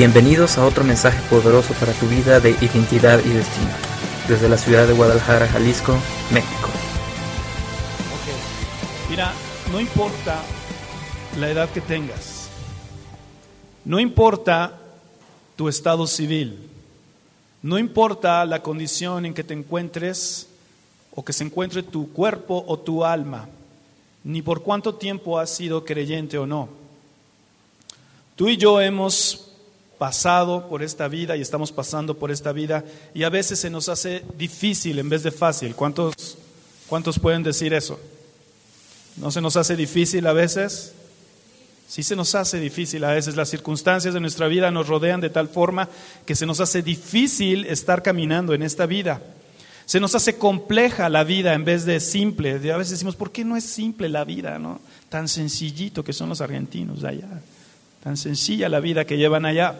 Bienvenidos a otro mensaje poderoso para tu vida de identidad y destino. Desde la ciudad de Guadalajara, Jalisco, México. Mira, no importa la edad que tengas, no importa tu estado civil, no importa la condición en que te encuentres o que se encuentre tu cuerpo o tu alma, ni por cuánto tiempo has sido creyente o no. Tú y yo hemos pasado por esta vida y estamos pasando por esta vida y a veces se nos hace difícil en vez de fácil. ¿Cuántos, cuántos pueden decir eso? ¿No se nos hace difícil a veces? Sí se nos hace difícil a veces. Las circunstancias de nuestra vida nos rodean de tal forma que se nos hace difícil estar caminando en esta vida. Se nos hace compleja la vida en vez de simple. A veces decimos, ¿por qué no es simple la vida? ¿no? Tan sencillito que son los argentinos de allá. Tan sencilla la vida que llevan allá.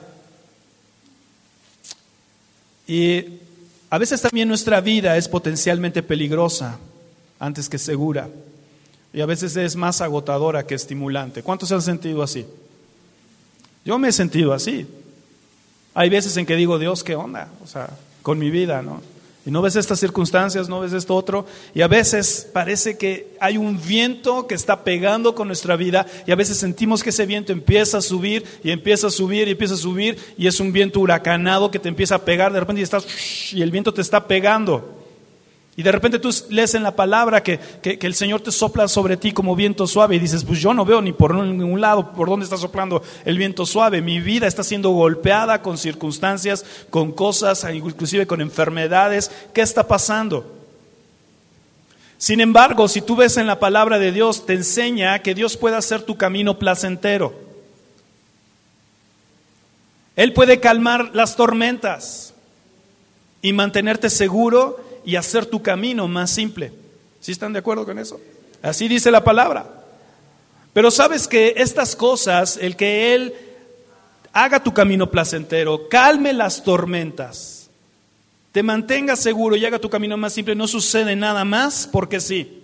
Y a veces también nuestra vida es potencialmente peligrosa antes que segura. Y a veces es más agotadora que estimulante. ¿Cuántos se han sentido así? Yo me he sentido así. Hay veces en que digo, Dios, ¿qué onda? O sea, con mi vida, ¿no? Y no ves estas circunstancias, no ves esto otro. Y a veces parece que hay un viento que está pegando con nuestra vida. Y a veces sentimos que ese viento empieza a subir y empieza a subir y empieza a subir. Y es un viento huracanado que te empieza a pegar. De repente y estás y el viento te está pegando. Y de repente tú lees en la palabra que, el Señor te sopla sobre ti como viento suave y dices, pues yo no veo ni por ningún lado por dónde está soplando el viento suave. Mi vida está siendo golpeada con circunstancias, con cosas, inclusive con enfermedades. ¿Qué está pasando? Sin embargo, si tú ves en la palabra de Dios, te enseña que Dios puede hacer tu camino placentero. Él puede calmar las tormentas y mantenerte seguro y hacer tu camino más simple. ¿Sí están de acuerdo con eso? Así dice la palabra. Pero sabes que estas cosas, el que Él haga tu camino placentero, calme las tormentas, te mantenga seguro y haga tu camino más simple, no sucede nada más porque sí.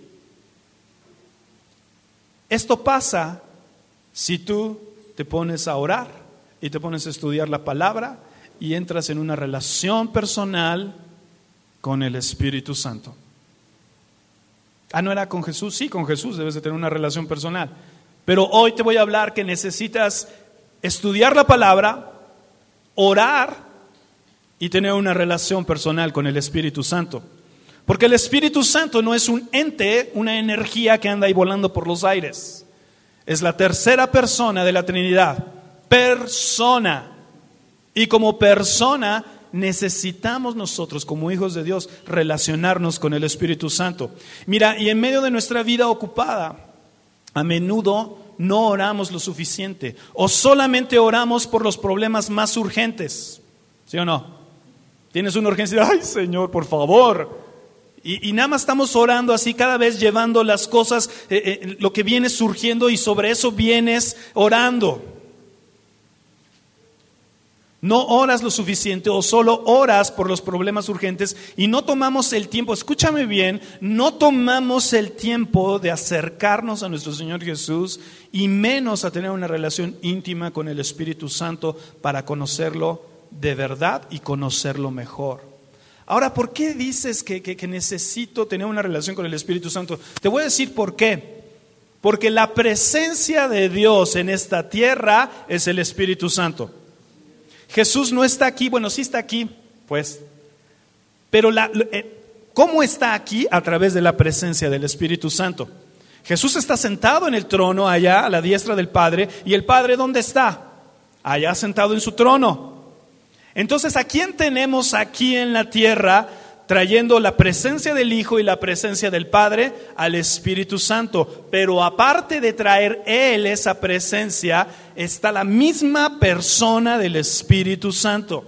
Esto pasa si tú te pones a orar y te pones a estudiar la palabra y entras en una relación personal con el Espíritu Santo. Ah, no era con Jesús, sí, con Jesús debes de tener una relación personal. Pero hoy te voy a hablar que necesitas estudiar la palabra, orar y tener una relación personal con el Espíritu Santo. Porque el Espíritu Santo no es un ente, una energía que anda ahí volando por los aires. Es la tercera persona de la Trinidad. Persona. Y como persona necesitamos nosotros como hijos de Dios relacionarnos con el Espíritu Santo. Mira, y en medio de nuestra vida ocupada, a menudo no oramos lo suficiente o solamente oramos por los problemas más urgentes. ¿Sí o no? Tienes una urgencia, ay Señor, por favor. Y, nada más estamos orando así, cada vez llevando las cosas, eh, eh, lo que viene surgiendo y sobre eso vienes orando. No oras lo suficiente o solo oras por los problemas urgentes y no tomamos el tiempo, escúchame bien, no tomamos el tiempo de acercarnos a nuestro Señor Jesús y menos a tener una relación íntima con el Espíritu Santo para conocerlo de verdad y conocerlo mejor. Ahora, ¿por qué dices que, que necesito tener una relación con el Espíritu Santo? Te voy a decir por qué. Porque la presencia de Dios en esta tierra es el Espíritu Santo. Jesús no está aquí, bueno, sí está aquí, pues, pero eh, ¿cómo está aquí? A través de la presencia del Espíritu Santo. Jesús está sentado en el trono allá a la diestra del Padre, y el Padre ¿dónde está? Allá sentado en su trono. Entonces, ¿a quién tenemos aquí en la tierra trayendo la presencia del Hijo y la presencia del Padre al Espíritu Santo. Pero aparte de traer Él esa presencia, está la misma persona del Espíritu Santo.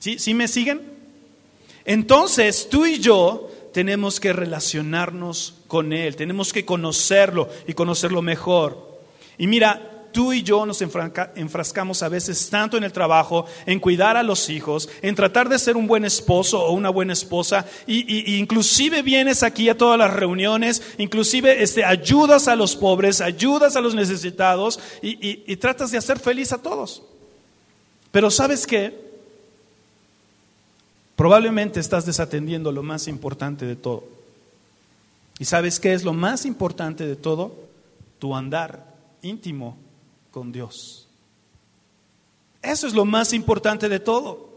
¿Sí, ¿Sí me siguen? Entonces tú y yo tenemos que relacionarnos con Él, tenemos que conocerlo y conocerlo mejor. Y mira, tú y yo nos enfrascamos a veces tanto en el trabajo, en cuidar a los hijos, en tratar de ser un buen esposo o una buena esposa, y, inclusive vienes aquí a todas las reuniones, inclusive este, ayudas a los pobres, ayudas a los necesitados y, y tratas de hacer feliz a todos. Pero ¿sabes qué? Probablemente estás desatendiendo lo más importante de todo. ¿Y sabes qué es lo más importante de todo? Tu andar íntimo con Dios. Eso es lo más importante de todo.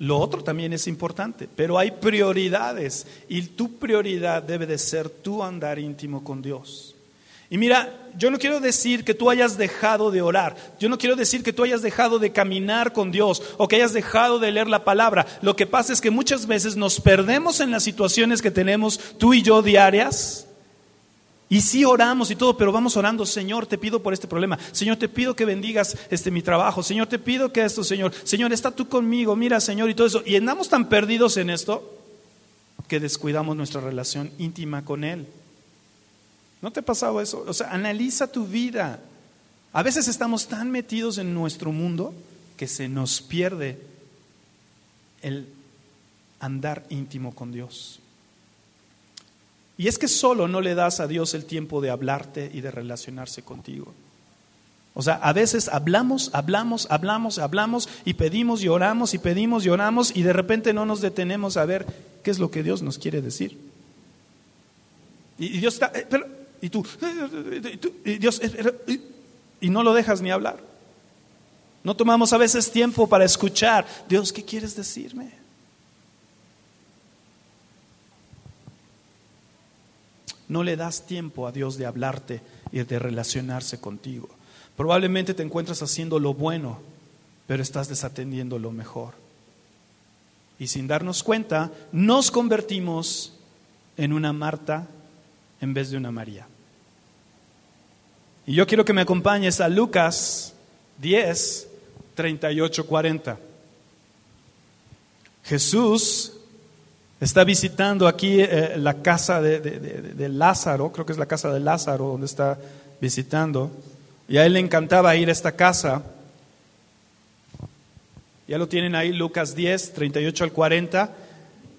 Lo otro también es importante, pero hay prioridades y tu prioridad debe de ser tu andar íntimo con Dios. Y mira, yo no quiero decir que tú hayas dejado de orar, yo no quiero decir que tú hayas dejado de caminar con Dios o que hayas dejado de leer la palabra. Lo que pasa es que muchas veces nos perdemos en las situaciones que tenemos tú y yo diarias. Y sí oramos y todo, pero vamos orando, Señor, te pido por este problema. Señor, te pido que bendigas este mi trabajo. Señor, te pido que esto, Señor. Señor, está tú conmigo. Mira, Señor, y todo eso. Y andamos tan perdidos en esto que descuidamos nuestra relación íntima con él. ¿No te ha pasado eso? O sea, analiza tu vida. A veces estamos tan metidos en nuestro mundo que se nos pierde el andar íntimo con Dios. Y es que solo no le das a Dios el tiempo de hablarte y de relacionarse contigo. O sea, a veces hablamos, hablamos, hablamos, hablamos y pedimos y oramos y pedimos y oramos y de repente no nos detenemos a ver qué es lo que Dios nos quiere decir. Y, Dios está, eh, pero, y tú, y Dios, eh, y no lo dejas ni hablar. No tomamos a veces tiempo para escuchar, Dios, ¿qué quieres decirme? No le das tiempo a Dios de hablarte y de relacionarse contigo. Probablemente te encuentras haciendo lo bueno, pero estás desatendiendo lo mejor. Y sin darnos cuenta, nos convertimos en una Marta en vez de una María. Y yo quiero que me acompañes a Lucas 10, 38, 40. Jesús está visitando aquí eh, la casa de, Lázaro, creo que es la casa de Lázaro donde está visitando, y a él le encantaba ir a esta casa. Ya lo tienen ahí, Lucas 10, 38 al 40,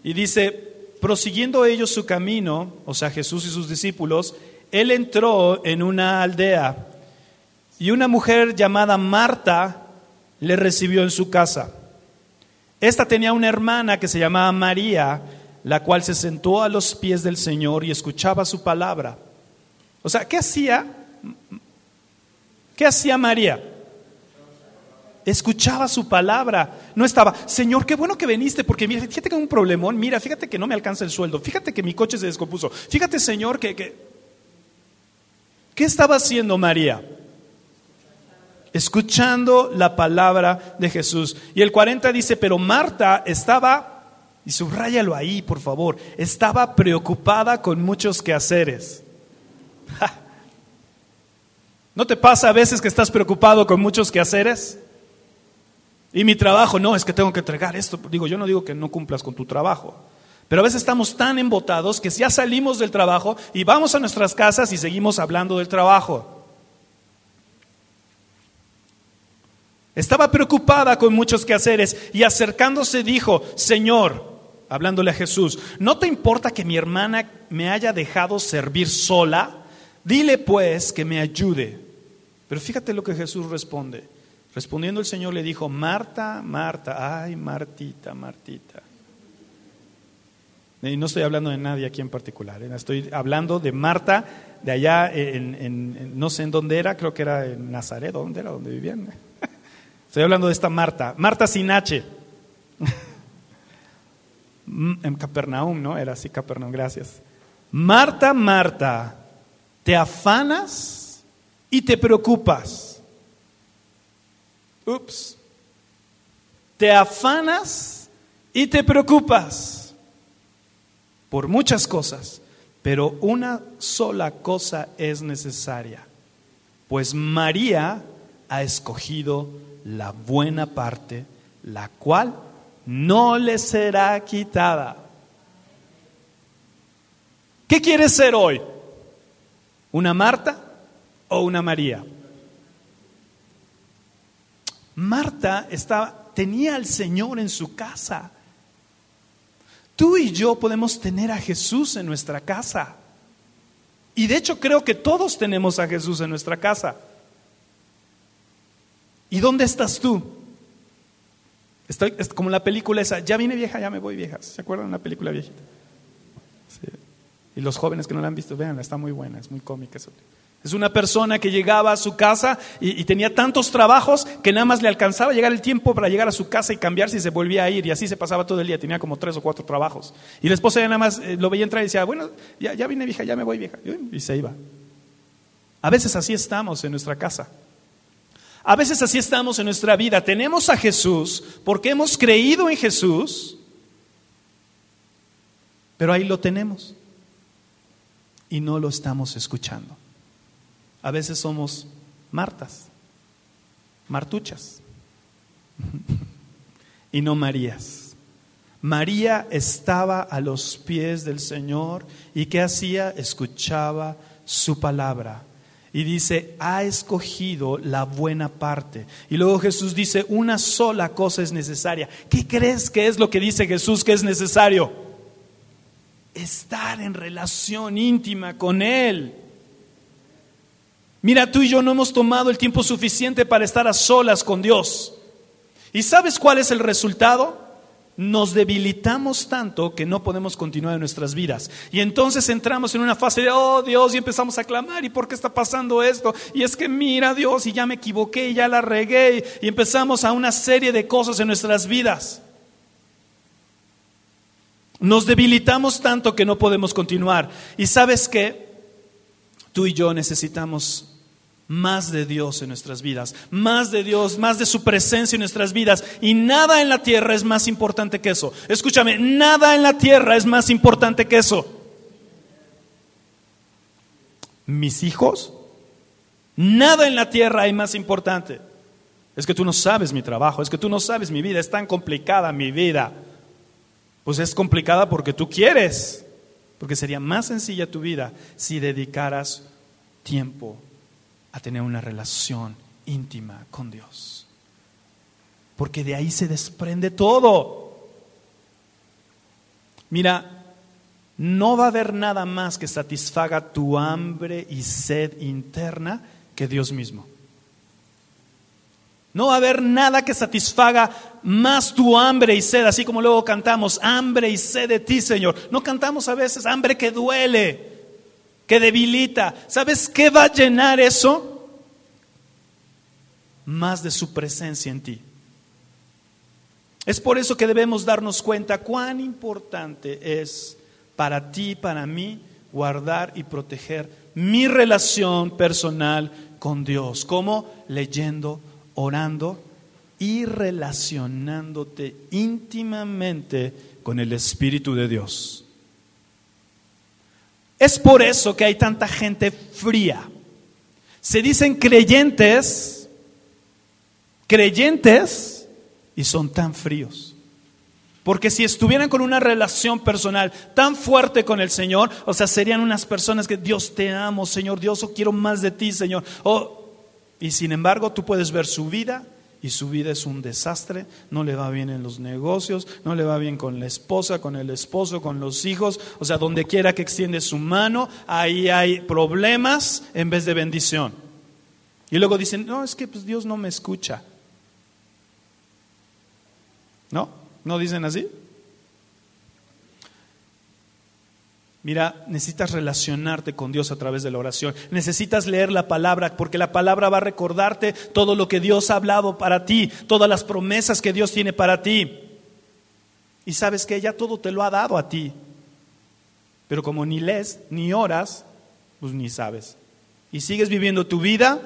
y dice, prosiguiendo ellos su camino, o sea, Jesús y sus discípulos, él entró en una aldea y una mujer llamada Marta le recibió en su casa. Esta tenía una hermana que se llamaba María, la cual se sentó a los pies del Señor y escuchaba su palabra. O sea, ¿qué hacía? ¿Qué hacía María? Escuchaba su palabra. No estaba, Señor, qué bueno que viniste, porque mira, fíjate que hay un problemón, mira, fíjate que no me alcanza el sueldo, fíjate que mi coche se descompuso, fíjate, Señor, que... que... ¿Qué estaba haciendo María? Escuchando la palabra de Jesús. Y el 40 dice, pero Marta estaba, y subráyalo ahí, por favor, estaba preocupada con muchos quehaceres. ¿No te pasa a veces que estás preocupado con muchos quehaceres? Y mi trabajo, no, es que tengo que entregar esto. Digo, yo no digo que no cumplas con tu trabajo. Pero a veces estamos tan embotados que ya salimos del trabajo y vamos a nuestras casas y seguimos hablando del trabajo. Estaba preocupada con muchos quehaceres y acercándose dijo, Señor, hablándole a Jesús, ¿no te importa que mi hermana me haya dejado servir sola? Dile pues que me ayude. Pero fíjate lo que Jesús responde. Respondiendo el Señor le dijo, Marta, Marta, ay, Martita, Martita. Y no estoy hablando de nadie aquí en particular, ¿eh? estoy hablando de Marta, de allá, en, no sé en dónde era, creo que era en Nazaret, ¿dónde era? ¿Dónde vivían? Estoy hablando de esta Marta, Marta sin H. en Capernaum, ¿no? Era así Capernaum, gracias. Marta, Marta, te afanas y te preocupas. Ups. Te afanas y te preocupas por muchas cosas, pero una sola cosa es necesaria, pues María ha escogido la buena parte, la cual no le será quitada. ¿Qué quieres ser hoy? ¿Una Marta o una María? Marta estaba, tenía al Señor en su casa. Tú y yo podemos tener a Jesús en nuestra casa. Y de hecho creo que todos tenemos a Jesús en nuestra casa. ¿Y dónde estás tú? Estoy, es como la película esa, ya vine vieja, ya me voy vieja. ¿Se acuerdan de una película viejita? Sí. Y los jóvenes que no la han visto, vean, está muy buena, es muy cómica. Es una persona que llegaba a su casa y, y, tenía tantos trabajos que nada más le alcanzaba llegar el tiempo para llegar a su casa y cambiarse y se volvía a ir. Y así se pasaba todo el día, tenía como tres o cuatro trabajos. Y la esposa ya nada más eh, lo veía entrar y decía, bueno, ya, ya vine vieja, ya me voy vieja. Y se iba. A veces así estamos en nuestra casa. A veces así estamos en nuestra vida. Tenemos a Jesús porque hemos creído en Jesús, pero ahí lo tenemos y no lo estamos escuchando. A veces somos Martas, Martuchas y no Marías. María estaba a los pies del Señor y ¿qué hacía? Escuchaba su palabra y dice, ha escogido la buena parte. Y luego Jesús dice, una sola cosa es necesaria. ¿Qué crees que es lo que dice Jesús que es necesario? Estar en relación íntima con Él. Mira, tú y yo no hemos tomado el tiempo suficiente para estar a solas con Dios. ¿Y sabes cuál es el resultado? Nos debilitamos tanto que no podemos continuar en nuestras vidas. Y entonces entramos en una fase de, oh Dios, y empezamos a clamar, ¿y por qué está pasando esto? Y es que mira Dios, y ya me equivoqué, y ya la regué, y empezamos a una serie de cosas en nuestras vidas. Nos debilitamos tanto que no podemos continuar. Y sabes que tú y yo necesitamos más de Dios en nuestras vidas, más de Dios, más de su presencia en nuestras vidas. Y nada en la tierra es más importante que eso. Escúchame, nada en la tierra es más importante que eso. Mis hijos, nada en la tierra hay más importante. Es que tú no sabes mi trabajo, es que tú no sabes mi vida, es tan complicada mi vida. Pues es complicada porque tú quieres, porque sería más sencilla tu vida si dedicaras tiempo a tener una relación íntima con Dios. Porque de ahí se desprende todo. Mira, no va a haber nada más que satisfaga tu hambre y sed interna que Dios mismo. No va a haber nada que satisfaga más tu hambre y sed, así como luego cantamos, hambre y sed de ti, Señor. No cantamos a veces hambre que duele, que debilita. ¿Sabes qué va a llenar eso? Más de su presencia en ti. Es por eso que debemos darnos cuenta cuán importante es para ti, para mí, guardar y proteger mi relación personal con Dios. como Leyendo, orando y relacionándote íntimamente con el Espíritu de Dios. Es por eso que hay tanta gente fría. Se dicen creyentes, creyentes, y son tan fríos. Porque si estuvieran con una relación personal tan fuerte con el Señor, o sea, serían unas personas que Dios te amo, Señor, Dios, o quiero más de ti, Señor. y sin embargo, tú puedes ver su vida y su vida es un desastre, no le va bien en los negocios, no le va bien con la esposa, con el esposo, con los hijos, o sea, donde quiera que extiende su mano, ahí hay problemas en vez de bendición. Y luego dicen, no, es que pues Dios no me escucha. ¿No? ¿No dicen así? Mira, necesitas relacionarte con Dios a través de la oración. Necesitas leer la palabra porque la palabra va a recordarte todo lo que Dios ha hablado para ti, todas las promesas que Dios tiene para ti. Y sabes que ya todo te lo ha dado a ti. Pero como ni lees ni oras, pues ni sabes. Y sigues viviendo tu vida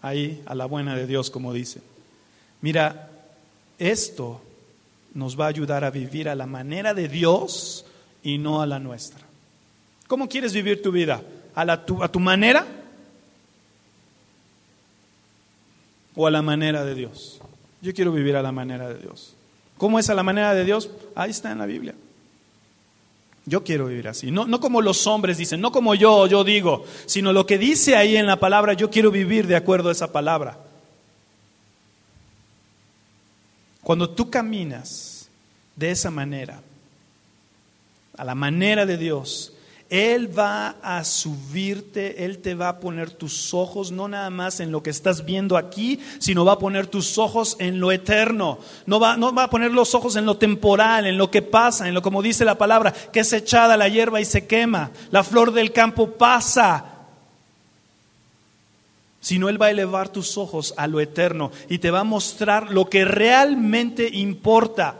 ahí a la buena de Dios, como dice. Mira, esto nos va a ayudar a vivir a la manera de Dios y no a la nuestra. ¿Cómo quieres vivir tu vida? ¿A, tu, a tu manera? ¿O a la manera de Dios? Yo quiero vivir a la manera de Dios. ¿Cómo es a la manera de Dios? Ahí está en la Biblia. Yo quiero vivir así. No, no como los hombres dicen, no como yo, yo digo, sino lo que dice ahí en la palabra, yo quiero vivir de acuerdo a esa palabra. Cuando tú caminas de esa manera, a la manera de Dios, Él va a subirte, Él te va a poner tus ojos no nada más en lo que estás viendo aquí, sino va a poner tus ojos en lo eterno. No va, no va a poner los ojos en lo temporal, en lo que pasa, en lo como dice la palabra, que es echada la hierba y se quema. La flor del campo pasa. Sino Él va a elevar tus ojos a lo eterno y te va a mostrar lo que realmente importa.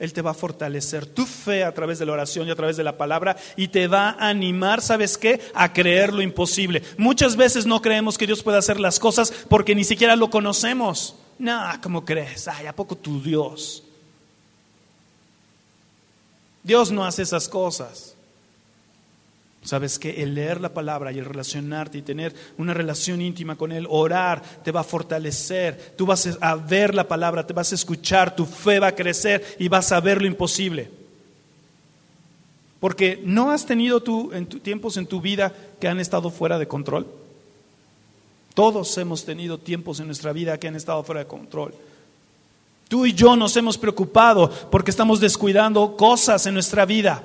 Él te va a fortalecer tu fe a través de la oración y a través de la palabra y te va a animar, ¿sabes qué? A creer lo imposible. Muchas veces no creemos que Dios pueda hacer las cosas porque ni siquiera lo conocemos. No, ¿cómo crees? Ay, ¿a poco tu Dios? Dios no hace esas cosas. Sabes que el leer la palabra y el relacionarte y tener una relación íntima con Él, orar, te va a fortalecer. Tú vas a ver la palabra, te vas a escuchar, tu fe va a crecer y vas a ver lo imposible. Porque no has tenido tú en tiempos en tu vida que han estado fuera de control. Todos hemos tenido tiempos en nuestra vida que han estado fuera de control. Tú y yo nos hemos preocupado porque estamos descuidando cosas en nuestra vida.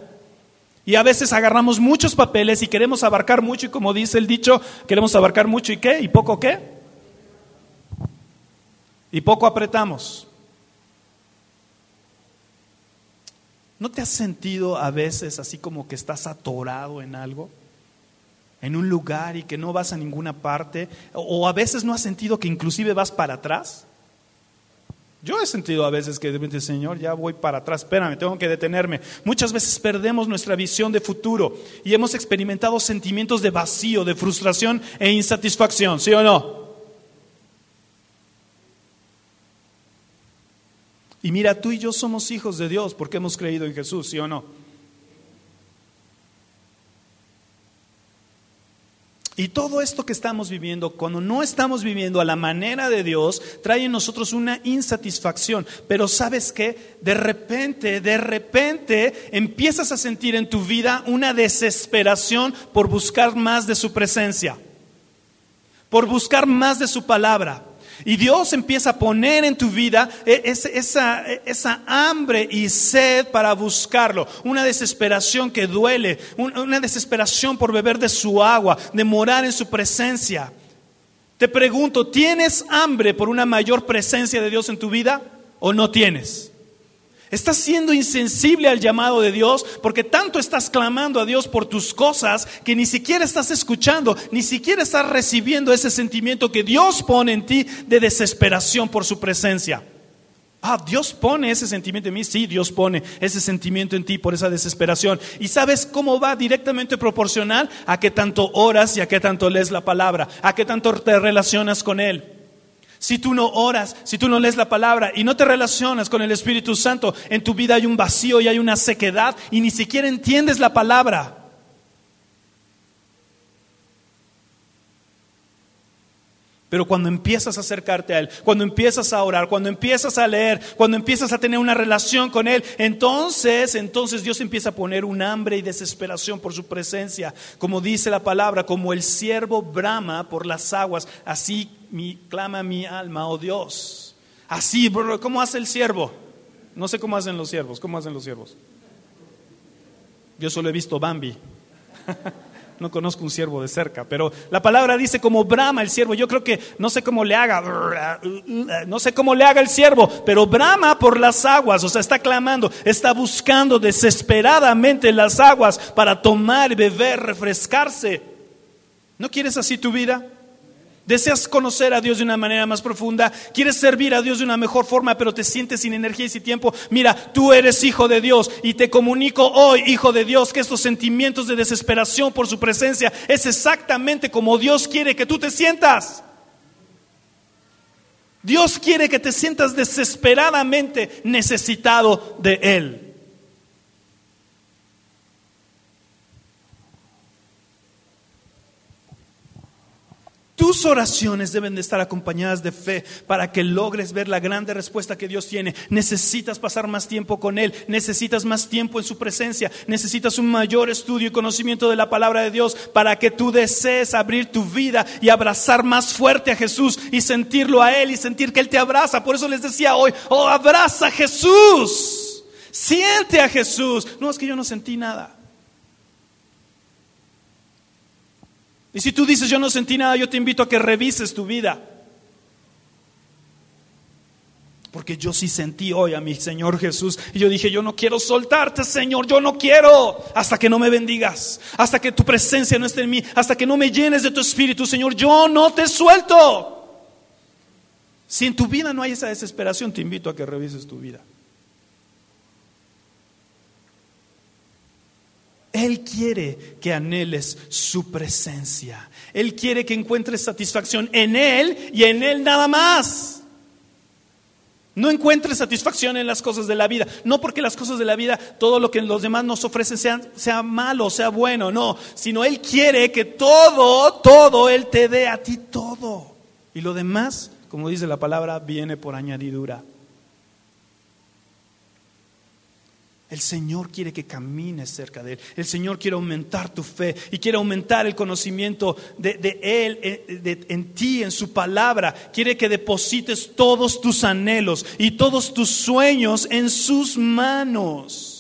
Y a veces agarramos muchos papeles y queremos abarcar mucho y como dice el dicho, queremos abarcar mucho y qué, y poco qué. Y poco apretamos. ¿No te has sentido a veces así como que estás atorado en algo? En un lugar y que no vas a ninguna parte. O a veces no has sentido que inclusive vas para atrás. Yo he sentido a veces que de repente, Señor, ya voy para atrás, espérame, tengo que detenerme. Muchas veces perdemos nuestra visión de futuro y hemos experimentado sentimientos de vacío, de frustración e insatisfacción, ¿sí o no? Y mira, tú y yo somos hijos de Dios porque hemos creído en Jesús, ¿sí o no? Y todo esto que estamos viviendo, cuando no estamos viviendo a la manera de Dios, trae en nosotros una insatisfacción. Pero sabes qué? De repente, de repente empiezas a sentir en tu vida una desesperación por buscar más de su presencia, por buscar más de su palabra. Y Dios empieza a poner en tu vida e, esa, esa, hambre y sed para buscarlo. Una desesperación que duele, una desesperación por beber de su agua, de morar en su presencia. Te pregunto, ¿tienes hambre por una mayor presencia de Dios en tu vida o no tienes? Estás siendo insensible al llamado de Dios porque tanto estás clamando a Dios por tus cosas que ni siquiera estás escuchando, ni siquiera estás recibiendo ese sentimiento que Dios pone en ti de desesperación por su presencia. Ah, Dios pone ese sentimiento en mí. Sí, Dios pone ese sentimiento en ti por esa desesperación. ¿Y sabes cómo va directamente proporcional a que tanto oras y a que tanto lees la palabra? A que tanto te relacionas con Él. Si tú no oras, si tú no lees la palabra y no te relacionas con el Espíritu Santo, en tu vida hay un vacío y hay una sequedad y ni siquiera entiendes la palabra. Pero cuando empiezas a acercarte a Él, cuando empiezas a orar, cuando empiezas a leer, cuando empiezas a tener una relación con Él, entonces, entonces Dios empieza a poner un hambre y desesperación por su presencia. Como dice la palabra, como el siervo brama por las aguas, así mi, clama mi alma, oh Dios. Así, ¿cómo hace el siervo? No sé cómo hacen los siervos, ¿cómo hacen los siervos? Yo solo he visto Bambi. no conozco un siervo de cerca, pero la palabra dice como brama el siervo. Yo creo que no sé cómo le haga, no sé cómo le haga el siervo, pero brama por las aguas, o sea, está clamando, está buscando desesperadamente las aguas para tomar, beber, refrescarse. ¿No quieres así tu vida? Deseas conocer a Dios de una manera más profunda, quieres servir a Dios de una mejor forma, pero te sientes sin energía y sin tiempo. Mira, tú eres hijo de Dios y te comunico hoy, hijo de Dios, que estos sentimientos de desesperación por su presencia es exactamente como Dios quiere que tú te sientas. Dios quiere que te sientas desesperadamente necesitado de Él. Tus oraciones deben de estar acompañadas de fe para que logres ver la grande respuesta que Dios tiene. Necesitas pasar más tiempo con Él, necesitas más tiempo en su presencia, necesitas un mayor estudio y conocimiento de la palabra de Dios para que tú desees abrir tu vida y abrazar más fuerte a Jesús y sentirlo a Él y sentir que Él te abraza. Por eso les decía hoy, oh, abraza a Jesús. Siente a Jesús. No, es que yo no sentí nada. Y si tú dices yo no sentí nada, yo te invito a que revises tu vida. Porque yo sí sentí hoy a mi Señor Jesús. Y yo dije, yo no quiero soltarte, Señor, yo no quiero. Hasta que no me bendigas, hasta que tu presencia no esté en mí, hasta que no me llenes de tu espíritu, Señor, yo no te suelto. Si en tu vida no hay esa desesperación, te invito a que revises tu vida. Él quiere que anheles su presencia. Él quiere que encuentres satisfacción en Él y en Él nada más. No encuentres satisfacción en las cosas de la vida. No porque las cosas de la vida, todo lo que los demás nos ofrecen sea, sea malo, sea bueno, no. Sino Él quiere que todo, todo, Él te dé a ti todo. Y lo demás, como dice la palabra, viene por añadidura. El Señor quiere que camines cerca de Él. El Señor quiere aumentar tu fe y quiere aumentar el conocimiento de, Él eh, en ti, en su palabra. Quiere que deposites todos tus anhelos y todos tus sueños en sus manos.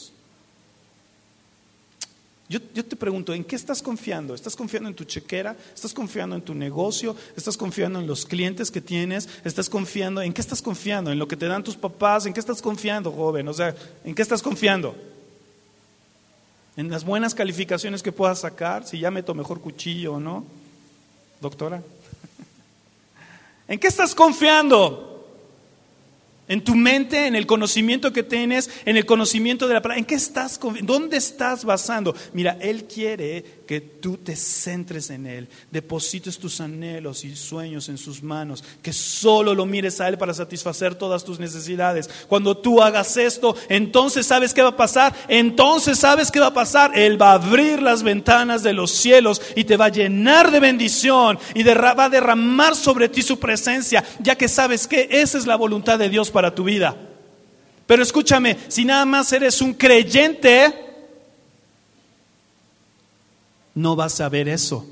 Yo, te pregunto, ¿en qué estás confiando? ¿Estás confiando en tu chequera? ¿Estás confiando en tu negocio? ¿Estás confiando en los clientes que tienes? ¿Estás confiando? ¿En qué estás confiando? ¿En lo que te dan tus papás? ¿En qué estás confiando, joven? O sea, ¿en qué estás confiando? ¿En las buenas calificaciones que puedas sacar? Si ya meto mejor cuchillo o no. Doctora. ¿En qué estás confiando? En tu mente, en el conocimiento que tienes, en el conocimiento de la palabra. ¿En qué estás? ¿Dónde estás basando? Mira, Él quiere que tú te centres en Él, deposites tus anhelos y sueños en sus manos, que solo lo mires a Él para satisfacer todas tus necesidades. Cuando tú hagas esto, entonces sabes qué va a pasar. Entonces sabes qué va a pasar. Él va a abrir las ventanas de los cielos y te va a llenar de bendición y va a derramar sobre ti su presencia, ya que sabes que esa es la voluntad de Dios para tu vida. Pero escúchame, si nada más eres un creyente, no vas a ver eso.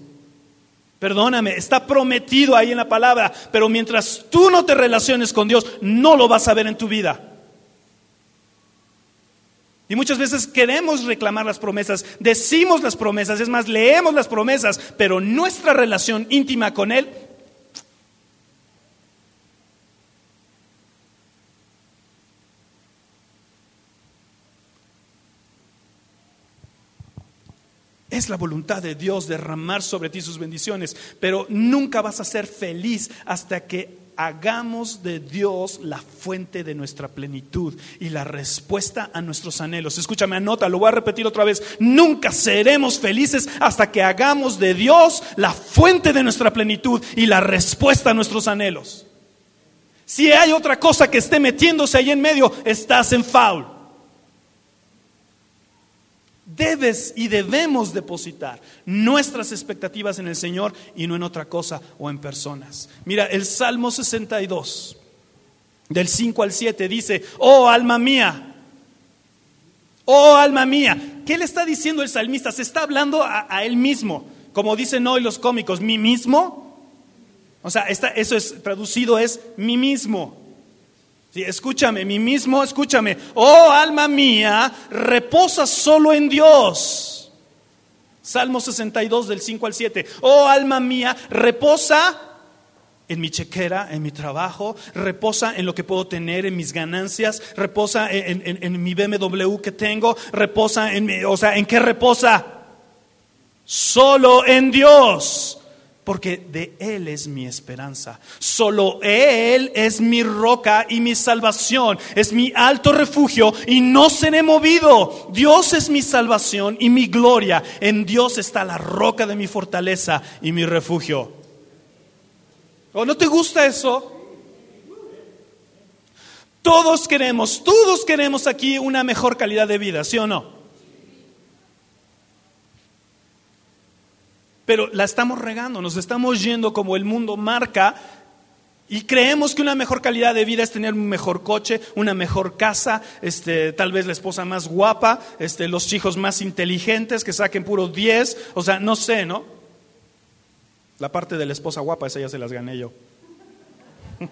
Perdóname, está prometido ahí en la palabra, pero mientras tú no te relaciones con Dios, no lo vas a ver en tu vida. Y muchas veces queremos reclamar las promesas, decimos las promesas, es más, leemos las promesas, pero nuestra relación íntima con Él Es la voluntad de Dios derramar sobre ti sus bendiciones, pero nunca vas a ser feliz hasta que hagamos de Dios la fuente de nuestra plenitud y la respuesta a nuestros anhelos. Escúchame, anota, lo voy a repetir otra vez. Nunca seremos felices hasta que hagamos de Dios la fuente de nuestra plenitud y la respuesta a nuestros anhelos. Si hay otra cosa que esté metiéndose ahí en medio, estás en foul debes y debemos depositar nuestras expectativas en el Señor y no en otra cosa o en personas. Mira, el Salmo 62, del 5 al 7, dice, oh alma mía, oh alma mía, ¿qué le está diciendo el salmista? Se está hablando a, él mismo, como dicen hoy los cómicos, mí mismo. O sea, eso es traducido es mí mismo escúchame, mí mismo, escúchame. Oh alma mía, reposa solo en Dios. Salmo 62 del 5 al 7. Oh alma mía, reposa en mi chequera, en mi trabajo, reposa en lo que puedo tener, en mis ganancias, reposa en, mi BMW que tengo, reposa en mi, o sea, ¿en qué reposa? Solo en Dios porque de Él es mi esperanza. Solo Él es mi roca y mi salvación, es mi alto refugio y no seré movido. Dios es mi salvación y mi gloria. En Dios está la roca de mi fortaleza y mi refugio. ¿O no te gusta eso? Todos queremos, todos queremos aquí una mejor calidad de vida, ¿sí o no? Pero la estamos regando, nos estamos yendo como el mundo marca y creemos que una mejor calidad de vida es tener un mejor coche, una mejor casa, este, tal vez la esposa más guapa, este, los hijos más inteligentes que saquen puro 10, o sea, no sé, ¿no? La parte de la esposa guapa, esa ya se las gané yo.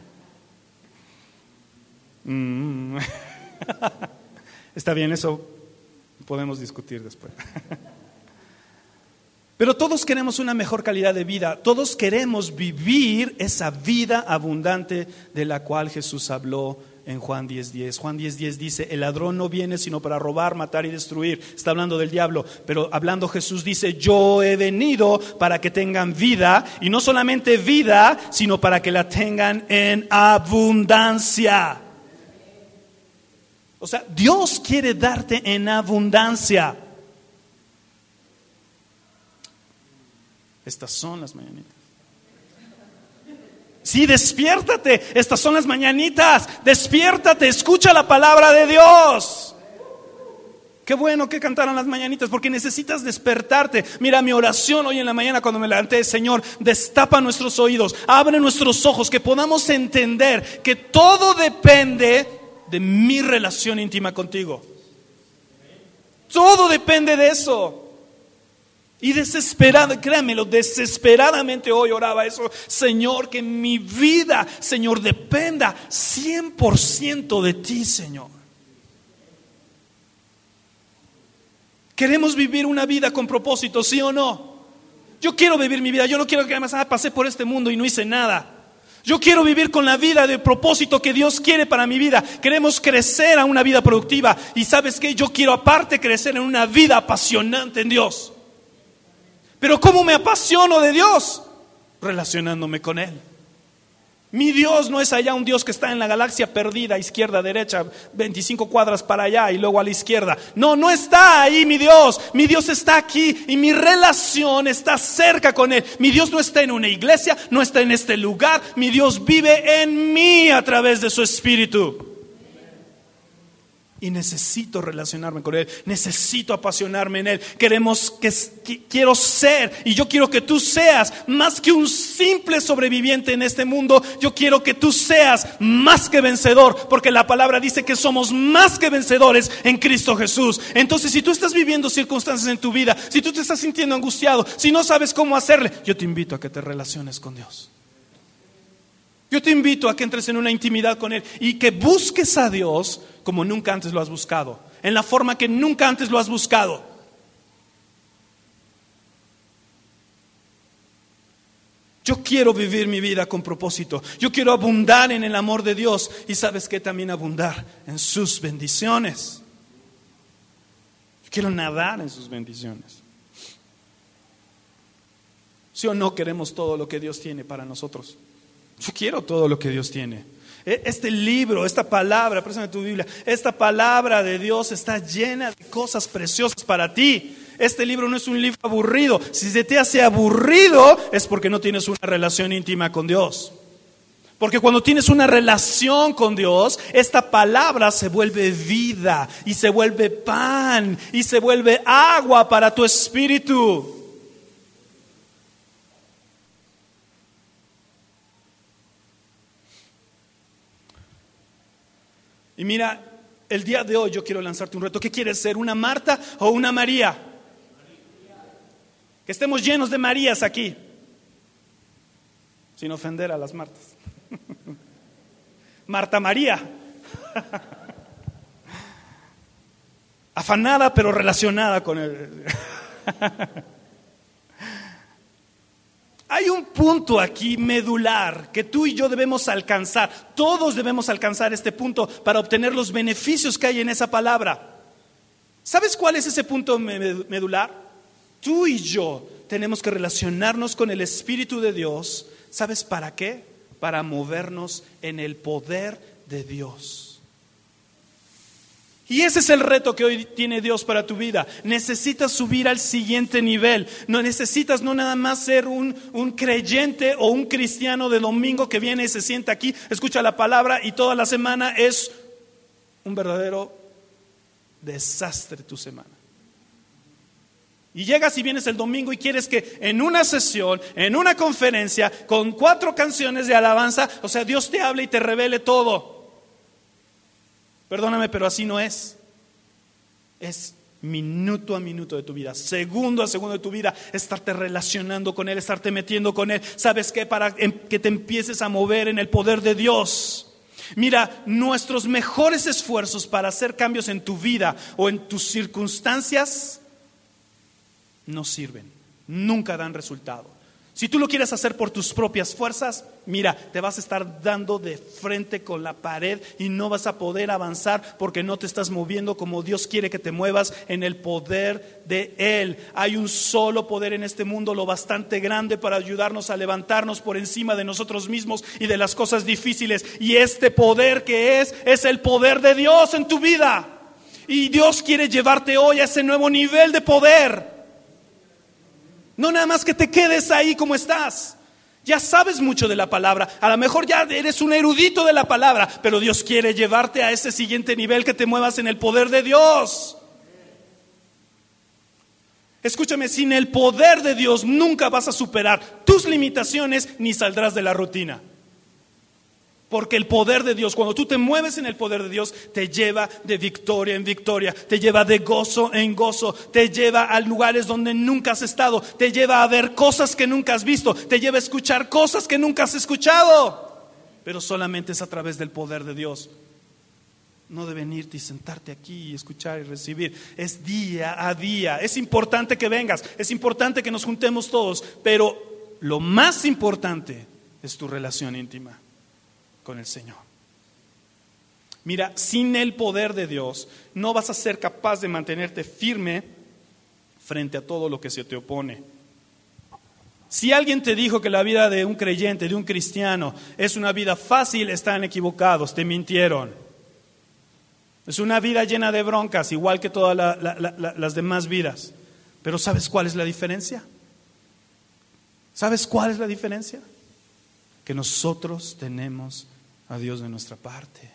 Mm. Está bien, eso podemos discutir después. Pero todos queremos una mejor calidad de vida, todos queremos vivir esa vida abundante de la cual Jesús habló en Juan 10:10. Juan 10:10 dice, el ladrón no viene sino para robar, matar y destruir. Está hablando del diablo, pero hablando Jesús dice, yo he venido para que tengan vida, y no solamente vida, sino para que la tengan en abundancia. O sea, Dios quiere darte en abundancia. Estas son las mañanitas. Sí, despiértate. Estas son las mañanitas. Despiértate. Escucha la palabra de Dios. Qué bueno que cantaron las mañanitas porque necesitas despertarte. Mira, mi oración hoy en la mañana cuando me levanté, Señor, destapa nuestros oídos, abre nuestros ojos, que podamos entender que todo depende de mi relación íntima contigo. Todo depende de eso. Y desesperado, créanmelo, desesperadamente hoy oraba eso, Señor, que mi vida, Señor, dependa 100% de ti, Señor. Queremos vivir una vida con propósito, ¿sí o no? Yo quiero vivir mi vida, yo no quiero que además ah, pasé por este mundo y no hice nada. Yo quiero vivir con la vida de propósito que Dios quiere para mi vida. Queremos crecer a una vida productiva. Y sabes que yo quiero aparte crecer en una vida apasionante en Dios. Pero ¿cómo me apasiono de Dios? Relacionándome con Él. Mi Dios no es allá un Dios que está en la galaxia perdida, izquierda, derecha, 25 cuadras para allá y luego a la izquierda. No, no está ahí mi Dios. Mi Dios está aquí y mi relación está cerca con Él. Mi Dios no está en una iglesia, no está en este lugar. Mi Dios vive en mí a través de su Espíritu y necesito relacionarme con Él, necesito apasionarme en Él. Queremos que, quiero ser y yo quiero que tú seas más que un simple sobreviviente en este mundo. Yo quiero que tú seas más que vencedor, porque la palabra dice que somos más que vencedores en Cristo Jesús. Entonces, si tú estás viviendo circunstancias en tu vida, si tú te estás sintiendo angustiado, si no sabes cómo hacerle, yo te invito a que te relaciones con Dios. Yo te invito a que entres en una intimidad con Él y que busques a Dios como nunca antes lo has buscado, en la forma que nunca antes lo has buscado. Yo quiero vivir mi vida con propósito. Yo quiero abundar en el amor de Dios y sabes que también abundar en sus bendiciones. Yo quiero nadar en sus bendiciones. ¿Sí o no queremos todo lo que Dios tiene para nosotros? Yo quiero todo lo que Dios tiene. E, este libro, esta palabra, préstame tu Biblia, esta palabra de Dios está llena de cosas preciosas para ti. Este libro no es un libro aburrido. Si se te hace aburrido es porque no tienes una relación íntima con Dios. Porque cuando tienes una relación con Dios, esta palabra se vuelve vida y se vuelve pan y se vuelve agua para tu espíritu. Y mira, el día de hoy yo quiero lanzarte un reto. ¿Qué quieres ser? ¿Una Marta o una María? Que estemos llenos de Marías aquí. Sin ofender a las Martas. Marta María. Afanada pero relacionada con él. Hay un punto aquí medular que tú y yo debemos alcanzar. Todos debemos alcanzar este punto para obtener los beneficios que hay en esa palabra. ¿Sabes cuál es ese punto medular? Tú y yo tenemos que relacionarnos con el Espíritu de Dios. ¿Sabes para qué? Para movernos en el poder de Dios. Y ese es el reto que hoy tiene Dios para tu vida. Necesitas subir al siguiente nivel. No necesitas no nada más ser un, un, creyente o un cristiano de domingo que viene y se sienta aquí, escucha la palabra y toda la semana es un verdadero desastre tu semana. Y llegas y vienes el domingo y quieres que en una sesión, en una conferencia, con cuatro canciones de alabanza, o sea, Dios te hable y te revele todo. Perdóname, pero así no es. Es minuto a minuto de tu vida, segundo a segundo de tu vida, estarte relacionando con Él, estarte metiendo con Él. ¿Sabes qué? Para em, que te empieces a mover en el poder de Dios. Mira, nuestros mejores esfuerzos para hacer cambios en tu vida o en tus circunstancias no sirven, nunca dan resultado. Si tú lo quieres hacer por tus propias fuerzas, mira, te vas a estar dando de frente con la pared y no vas a poder avanzar porque no te estás moviendo como Dios quiere que te muevas en el poder de Él. Hay un solo poder en este mundo, lo bastante grande para ayudarnos a levantarnos por encima de nosotros mismos y de las cosas difíciles. Y este poder que es, es el poder de Dios en tu vida. Y Dios quiere llevarte hoy a ese nuevo nivel de poder. No nada más que te quedes ahí como estás. Ya sabes mucho de la palabra. A lo mejor ya eres un erudito de la palabra, pero Dios quiere llevarte a ese siguiente nivel que te muevas en el poder de Dios. Escúchame, sin el poder de Dios nunca vas a superar tus limitaciones ni saldrás de la rutina. Porque el poder de Dios, cuando tú te mueves en el poder de Dios, te lleva de victoria en victoria, te lleva de gozo en gozo, te lleva a lugares donde nunca has estado, te lleva a ver cosas que nunca has visto, te lleva a escuchar cosas que nunca has escuchado. Pero solamente es a través del poder de Dios. No de venirte y sentarte aquí y escuchar y recibir. Es día a día. Es importante que vengas, es importante que nos juntemos todos, pero lo más importante es tu relación íntima con el Señor. Mira, sin el poder de Dios no vas a ser capaz de mantenerte firme frente a todo lo que se te opone. Si alguien te dijo que la vida de un creyente, de un cristiano, es una vida fácil, están equivocados, te mintieron. Es una vida llena de broncas, igual que todas las demás vidas. Pero ¿sabes cuál es la diferencia? ¿Sabes cuál es la diferencia? Que nosotros tenemos a Dios de nuestra parte.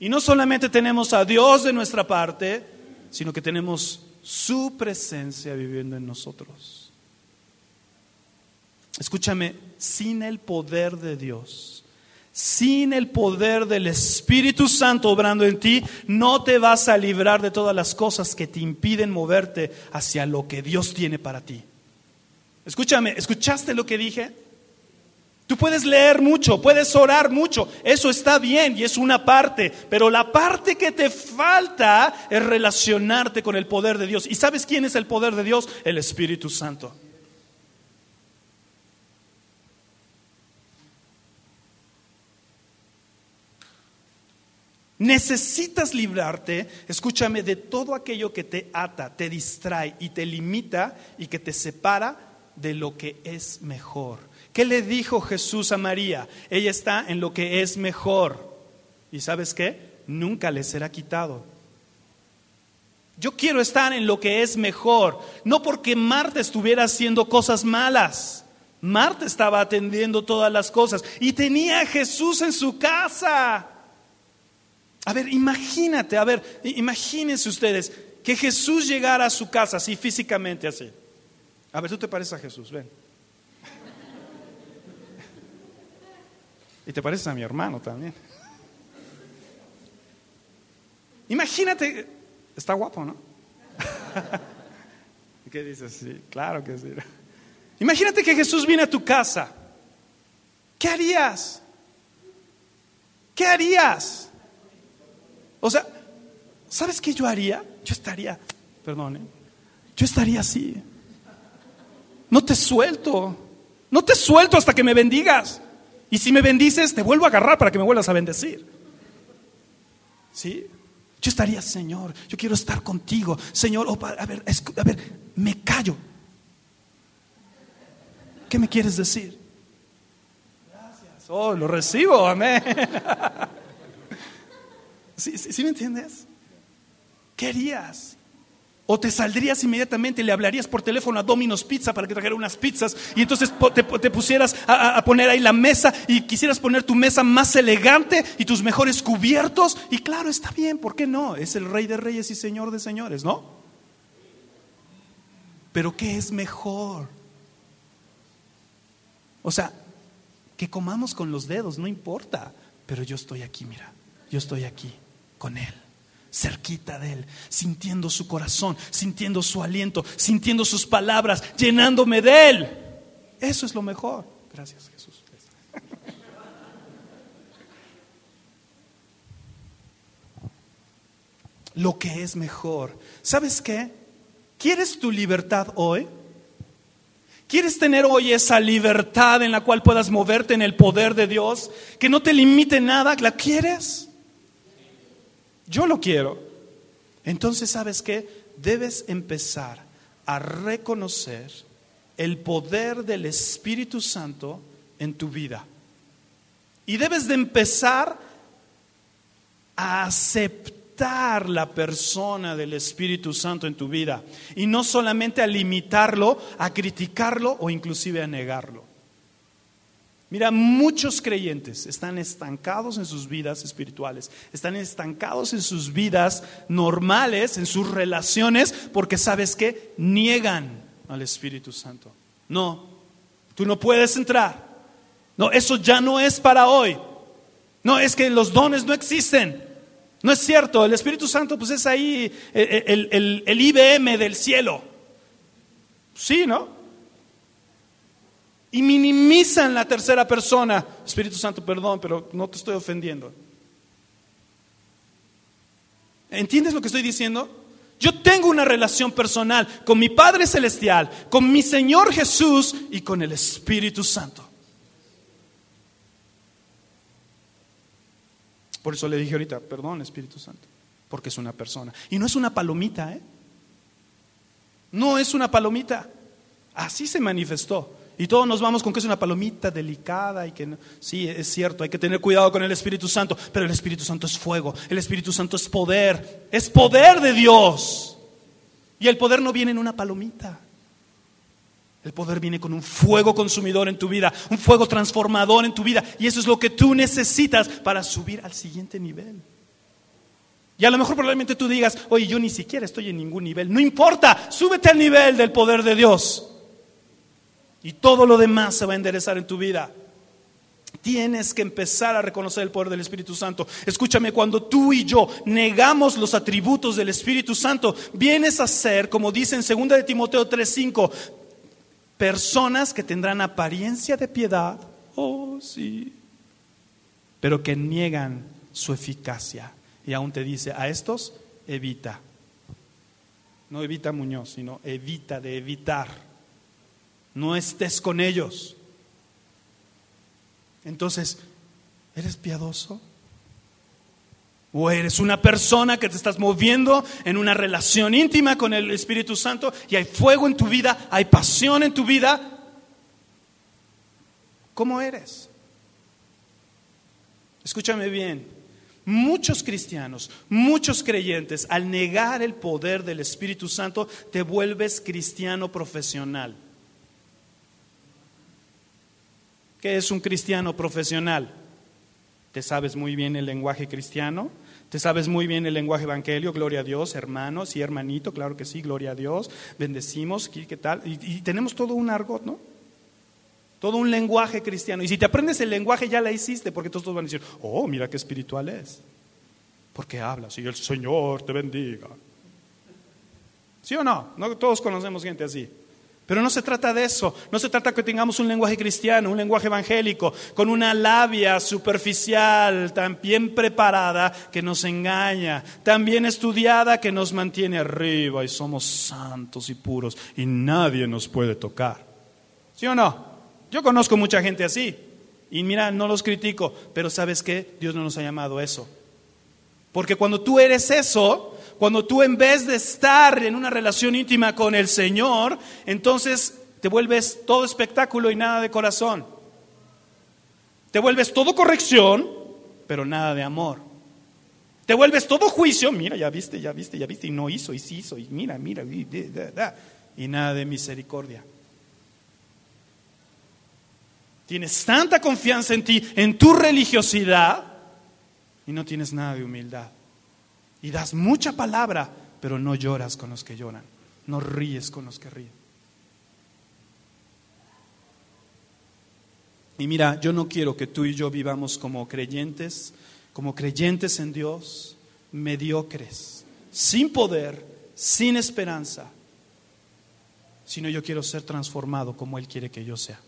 Y no solamente tenemos a Dios de nuestra parte, sino que tenemos su presencia viviendo en nosotros. Escúchame, sin el poder de Dios, sin el poder del Espíritu Santo obrando en ti, no te vas a librar de todas las cosas que te impiden moverte hacia lo que Dios tiene para ti. Escúchame, ¿escuchaste lo que dije? Tú puedes leer mucho, puedes orar mucho, eso está bien y es una parte, pero la parte que te falta es relacionarte con el poder de Dios. ¿Y sabes quién es el poder de Dios? El Espíritu Santo. Necesitas librarte, escúchame, de todo aquello que te ata, te distrae y te limita y que te separa de lo que es mejor. ¿Qué le dijo Jesús a María? Ella está en lo que es mejor. ¿Y sabes qué? Nunca le será quitado. Yo quiero estar en lo que es mejor, no porque Marta estuviera haciendo cosas malas. Marta estaba atendiendo todas las cosas y tenía a Jesús en su casa. A ver, imagínate, a ver, imagínense ustedes que Jesús llegara a su casa así físicamente así. A ver, tú te pareces a Jesús, ven. Y te pareces a mi hermano también. Imagínate, está guapo, ¿no? ¿Qué dices? Sí, claro que sí. Imagínate que Jesús viene a tu casa. ¿Qué harías? ¿Qué harías? O sea, ¿sabes qué yo haría? Yo estaría, perdón, ¿eh? yo estaría así. No te suelto. No te suelto hasta que me bendigas. Y si me bendices, te vuelvo a agarrar para que me vuelvas a bendecir. ¿Sí? Yo estaría, Señor, yo quiero estar contigo. Señor, oh, a, ver, a ver, me callo. ¿Qué me quieres decir? Gracias. Oh, lo recibo, amén. ¿Sí, sí, me entiendes? ¿Qué harías? O te saldrías inmediatamente y le hablarías por teléfono a Domino's Pizza para que trajera unas pizzas y entonces te, pusieras a, poner ahí la mesa y quisieras poner tu mesa más elegante y tus mejores cubiertos. Y claro, está bien, ¿por qué no? Es el rey de reyes y señor de señores, ¿no? Pero ¿qué es mejor? O sea, que comamos con los dedos, no importa, pero yo estoy aquí, mira, yo estoy aquí con Él cerquita de Él, sintiendo su corazón, sintiendo su aliento, sintiendo sus palabras, llenándome de Él. Eso es lo mejor. Gracias Jesús. Lo que es mejor. ¿Sabes qué? ¿Quieres tu libertad hoy? ¿Quieres tener hoy esa libertad en la cual puedas moverte en el poder de Dios? Que no te limite nada, ¿la quieres? Yo lo quiero. Entonces, ¿sabes qué? Debes empezar a reconocer el poder del Espíritu Santo en tu vida. Y debes de empezar a aceptar la persona del Espíritu Santo en tu vida. Y no solamente a limitarlo, a criticarlo o inclusive a negarlo. Mira, muchos creyentes están estancados en sus vidas espirituales, están estancados en sus vidas normales, en sus relaciones, porque sabes que niegan al Espíritu Santo. No, tú no puedes entrar. No, eso ya no es para hoy. No, es que los dones no existen. No es cierto, el Espíritu Santo pues es ahí eh, eh, el, el, el IBM del cielo. Sí, ¿no? Y minimizan la tercera persona. Espíritu Santo, perdón, pero no te estoy ofendiendo. ¿Entiendes lo que estoy diciendo? Yo tengo una relación personal con mi Padre Celestial, con mi Señor Jesús y con el Espíritu Santo. Por eso le dije ahorita, perdón Espíritu Santo, porque es una persona. Y no es una palomita, ¿eh? No es una palomita. Así se manifestó. Y todos nos vamos con que es una palomita delicada y que no. sí, es cierto, hay que tener cuidado con el Espíritu Santo, pero el Espíritu Santo es fuego, el Espíritu Santo es poder, es poder de Dios. Y el poder no viene en una palomita. El poder viene con un fuego consumidor en tu vida, un fuego transformador en tu vida. Y eso es lo que tú necesitas para subir al siguiente nivel. Y a lo mejor probablemente tú digas, oye, yo ni siquiera estoy en ningún nivel. No importa, súbete al nivel del poder de Dios. Y todo lo demás se va a enderezar en tu vida. Tienes que empezar a reconocer el poder del Espíritu Santo. Escúchame, cuando tú y yo negamos los atributos del Espíritu Santo, vienes a ser, como dice en 2 de Timoteo 3:5, personas que tendrán apariencia de piedad, oh sí, pero que niegan su eficacia. Y aún te dice, a estos evita. No evita Muñoz, sino evita de evitar no estés con ellos. Entonces, ¿eres piadoso? ¿O eres una persona que te estás moviendo en una relación íntima con el Espíritu Santo y hay fuego en tu vida, hay pasión en tu vida? ¿Cómo eres? Escúchame bien, muchos cristianos, muchos creyentes, al negar el poder del Espíritu Santo, te vuelves cristiano profesional. ¿Qué es un cristiano profesional? ¿Te sabes muy bien el lenguaje cristiano? ¿Te sabes muy bien el lenguaje evangelio? Gloria a Dios, hermanos y hermanito, claro que sí, gloria a Dios. Bendecimos, ¿qué tal? Y, tenemos todo un argot, ¿no? Todo un lenguaje cristiano. Y si te aprendes el lenguaje ya la hiciste, porque todos van a decir, oh, mira qué espiritual es. Porque hablas y el Señor te bendiga. ¿Sí o no? No todos conocemos gente así. Pero no se trata de eso, no se trata que tengamos un lenguaje cristiano, un lenguaje evangélico, con una labia superficial, tan bien preparada que nos engaña, tan bien estudiada que nos mantiene arriba y somos santos y puros y nadie nos puede tocar. ¿Sí o no? Yo conozco mucha gente así y mira, no los critico, pero ¿sabes qué? Dios no nos ha llamado eso. Porque cuando tú eres eso, cuando tú en vez de estar en una relación íntima con el Señor, entonces te vuelves todo espectáculo y nada de corazón. Te vuelves todo corrección, pero nada de amor. Te vuelves todo juicio, mira, ya viste, ya viste, ya viste, y no hizo, y sí hizo, y mira, mira, y, y nada de misericordia. Tienes tanta confianza en ti, en tu religiosidad, y no tienes nada de humildad. Y das mucha palabra, pero no lloras con los que lloran, no ríes con los que ríen. Y mira, yo no quiero que tú y yo vivamos como creyentes, como creyentes en Dios, mediocres, sin poder, sin esperanza, sino yo quiero ser transformado como Él quiere que yo sea.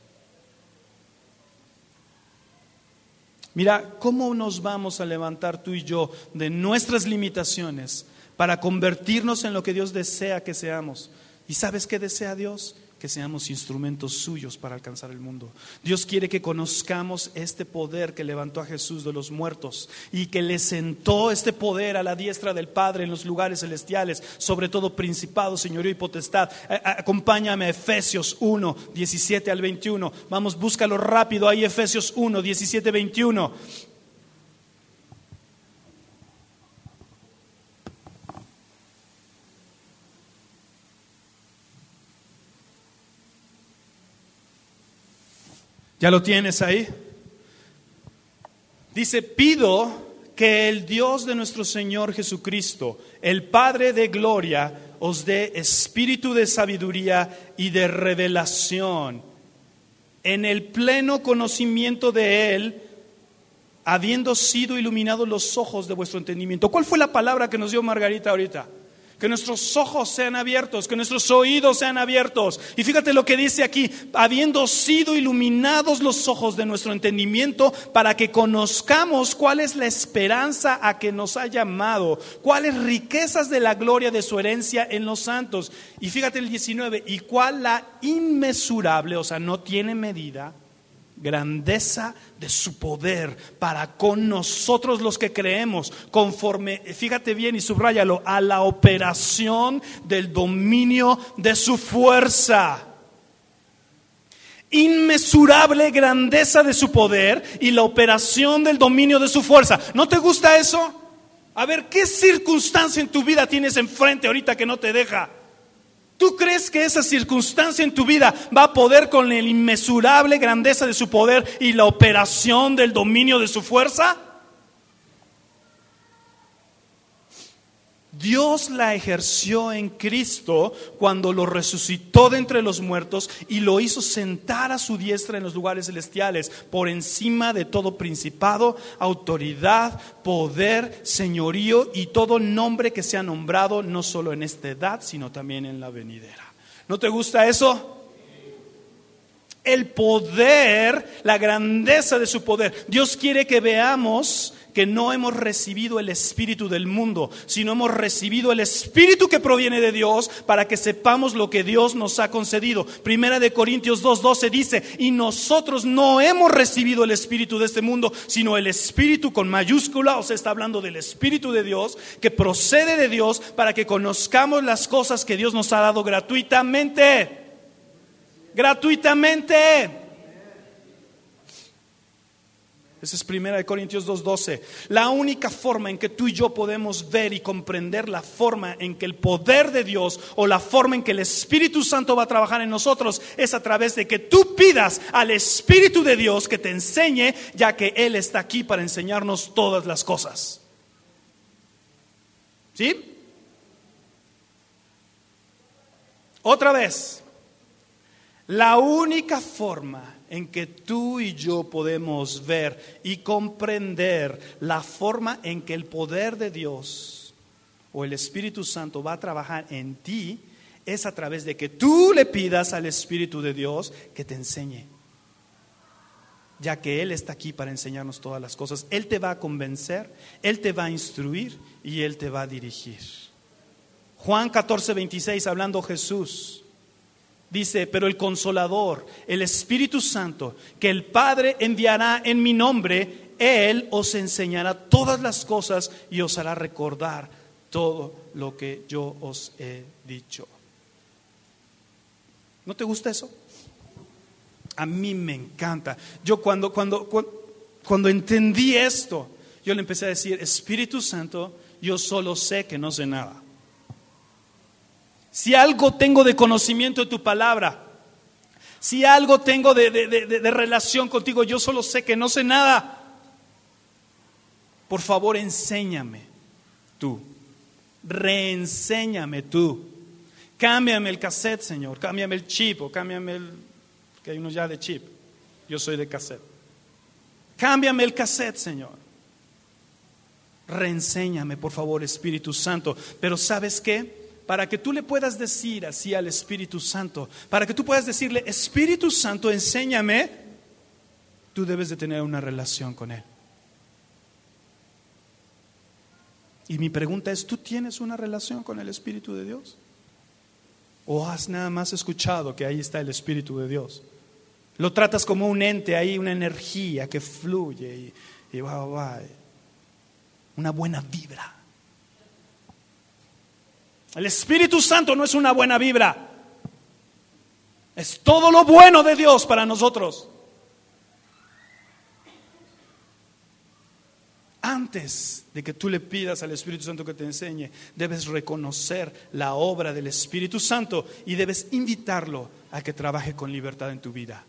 Mira, ¿cómo nos vamos a levantar tú y yo de nuestras limitaciones para convertirnos en lo que Dios desea que seamos. ¿Y sabes qué desea Dios? Que seamos instrumentos suyos para alcanzar el mundo. Dios quiere que conozcamos este poder que levantó a Jesús de los muertos y que le sentó este poder a la diestra del Padre en los lugares celestiales, sobre todo principado, señorío y potestad. Acompáñame a Efesios 1, 17 al 21. Vamos, búscalo rápido ahí, Efesios 1, 17, 21. ¿Ya lo tienes ahí? Dice, pido que el Dios de nuestro Señor Jesucristo, el Padre de Gloria, os dé espíritu de sabiduría y de revelación en el pleno conocimiento de Él, habiendo sido iluminados los ojos de vuestro entendimiento. ¿Cuál fue la palabra que nos dio Margarita ahorita? Que nuestros ojos sean abiertos, que nuestros oídos sean abiertos. Y fíjate lo que dice aquí, habiendo sido iluminados los ojos de nuestro entendimiento para que conozcamos cuál es la esperanza a que nos ha llamado, cuáles riquezas de la gloria de su herencia en los santos. Y fíjate el 19, y cuál la inmesurable, o sea, no tiene medida, grandeza de su poder para con nosotros los que creemos, conforme, fíjate bien y subráyalo, a la operación del dominio de su fuerza. Inmesurable grandeza de su poder y la operación del dominio de su fuerza. ¿No te gusta eso? A ver, ¿qué circunstancia en tu vida tienes enfrente ahorita que no te deja? ¿Tú crees que esa circunstancia en tu vida va a poder con la inmesurable grandeza de su poder y la operación del dominio de su fuerza? Dios la ejerció en Cristo cuando lo resucitó de entre los muertos y lo hizo sentar a su diestra en los lugares celestiales, por encima de todo principado, autoridad, poder, señorío y todo nombre que sea nombrado, no solo en esta edad, sino también en la venidera. ¿No te gusta eso? El poder, la grandeza de su poder. Dios quiere que veamos que no hemos recibido el espíritu del mundo, sino hemos recibido el espíritu que proviene de Dios para que sepamos lo que Dios nos ha concedido. Primera de Corintios 2:12 dice, "Y nosotros no hemos recibido el espíritu de este mundo, sino el espíritu con mayúscula, o sea, está hablando del espíritu de Dios que procede de Dios para que conozcamos las cosas que Dios nos ha dado gratuitamente." Gratuitamente. Esa es primera de Corintios 2:12. La única forma en que tú y yo podemos ver y comprender la forma en que el poder de Dios o la forma en que el Espíritu Santo va a trabajar en nosotros es a través de que tú pidas al Espíritu de Dios que te enseñe, ya que Él está aquí para enseñarnos todas las cosas. ¿Sí? Otra vez, la única forma en que tú y yo podemos ver y comprender la forma en que el poder de Dios o el Espíritu Santo va a trabajar en ti es a través de que tú le pidas al Espíritu de Dios que te enseñe. Ya que Él está aquí para enseñarnos todas las cosas. Él te va a convencer, Él te va a instruir y Él te va a dirigir. Juan 14, 26, hablando Jesús dice, pero el consolador, el Espíritu Santo, que el Padre enviará en mi nombre, Él os enseñará todas las cosas y os hará recordar todo lo que yo os he dicho. ¿No te gusta eso? A mí me encanta. Yo cuando, cuando, cuando, entendí esto, yo le empecé a decir, Espíritu Santo, yo solo sé que no sé nada. Si algo tengo de conocimiento de tu palabra, si algo tengo de, relación contigo, yo solo sé que no sé nada. Por favor, enséñame tú. Reenséñame tú. Cámbiame el cassette, Señor. Cámbiame el chip o cámbiame el... que hay uno ya de chip. Yo soy de cassette. Cámbiame el cassette, Señor. Reenséñame, por favor, Espíritu Santo. Pero ¿sabes qué? Para que tú le puedas decir así al Espíritu Santo, para que tú puedas decirle, Espíritu Santo, enséñame, tú debes de tener una relación con Él. Y mi pregunta es, ¿tú tienes una relación con el Espíritu de Dios? ¿O has nada más escuchado que ahí está el Espíritu de Dios? Lo tratas como un ente ahí, una energía que fluye y, va, va, una buena vibra. El Espíritu Santo no es una buena vibra. Es todo lo bueno de Dios para nosotros. Antes de que tú le pidas al Espíritu Santo que te enseñe, debes reconocer la obra del Espíritu Santo y debes invitarlo a que trabaje con libertad en tu vida.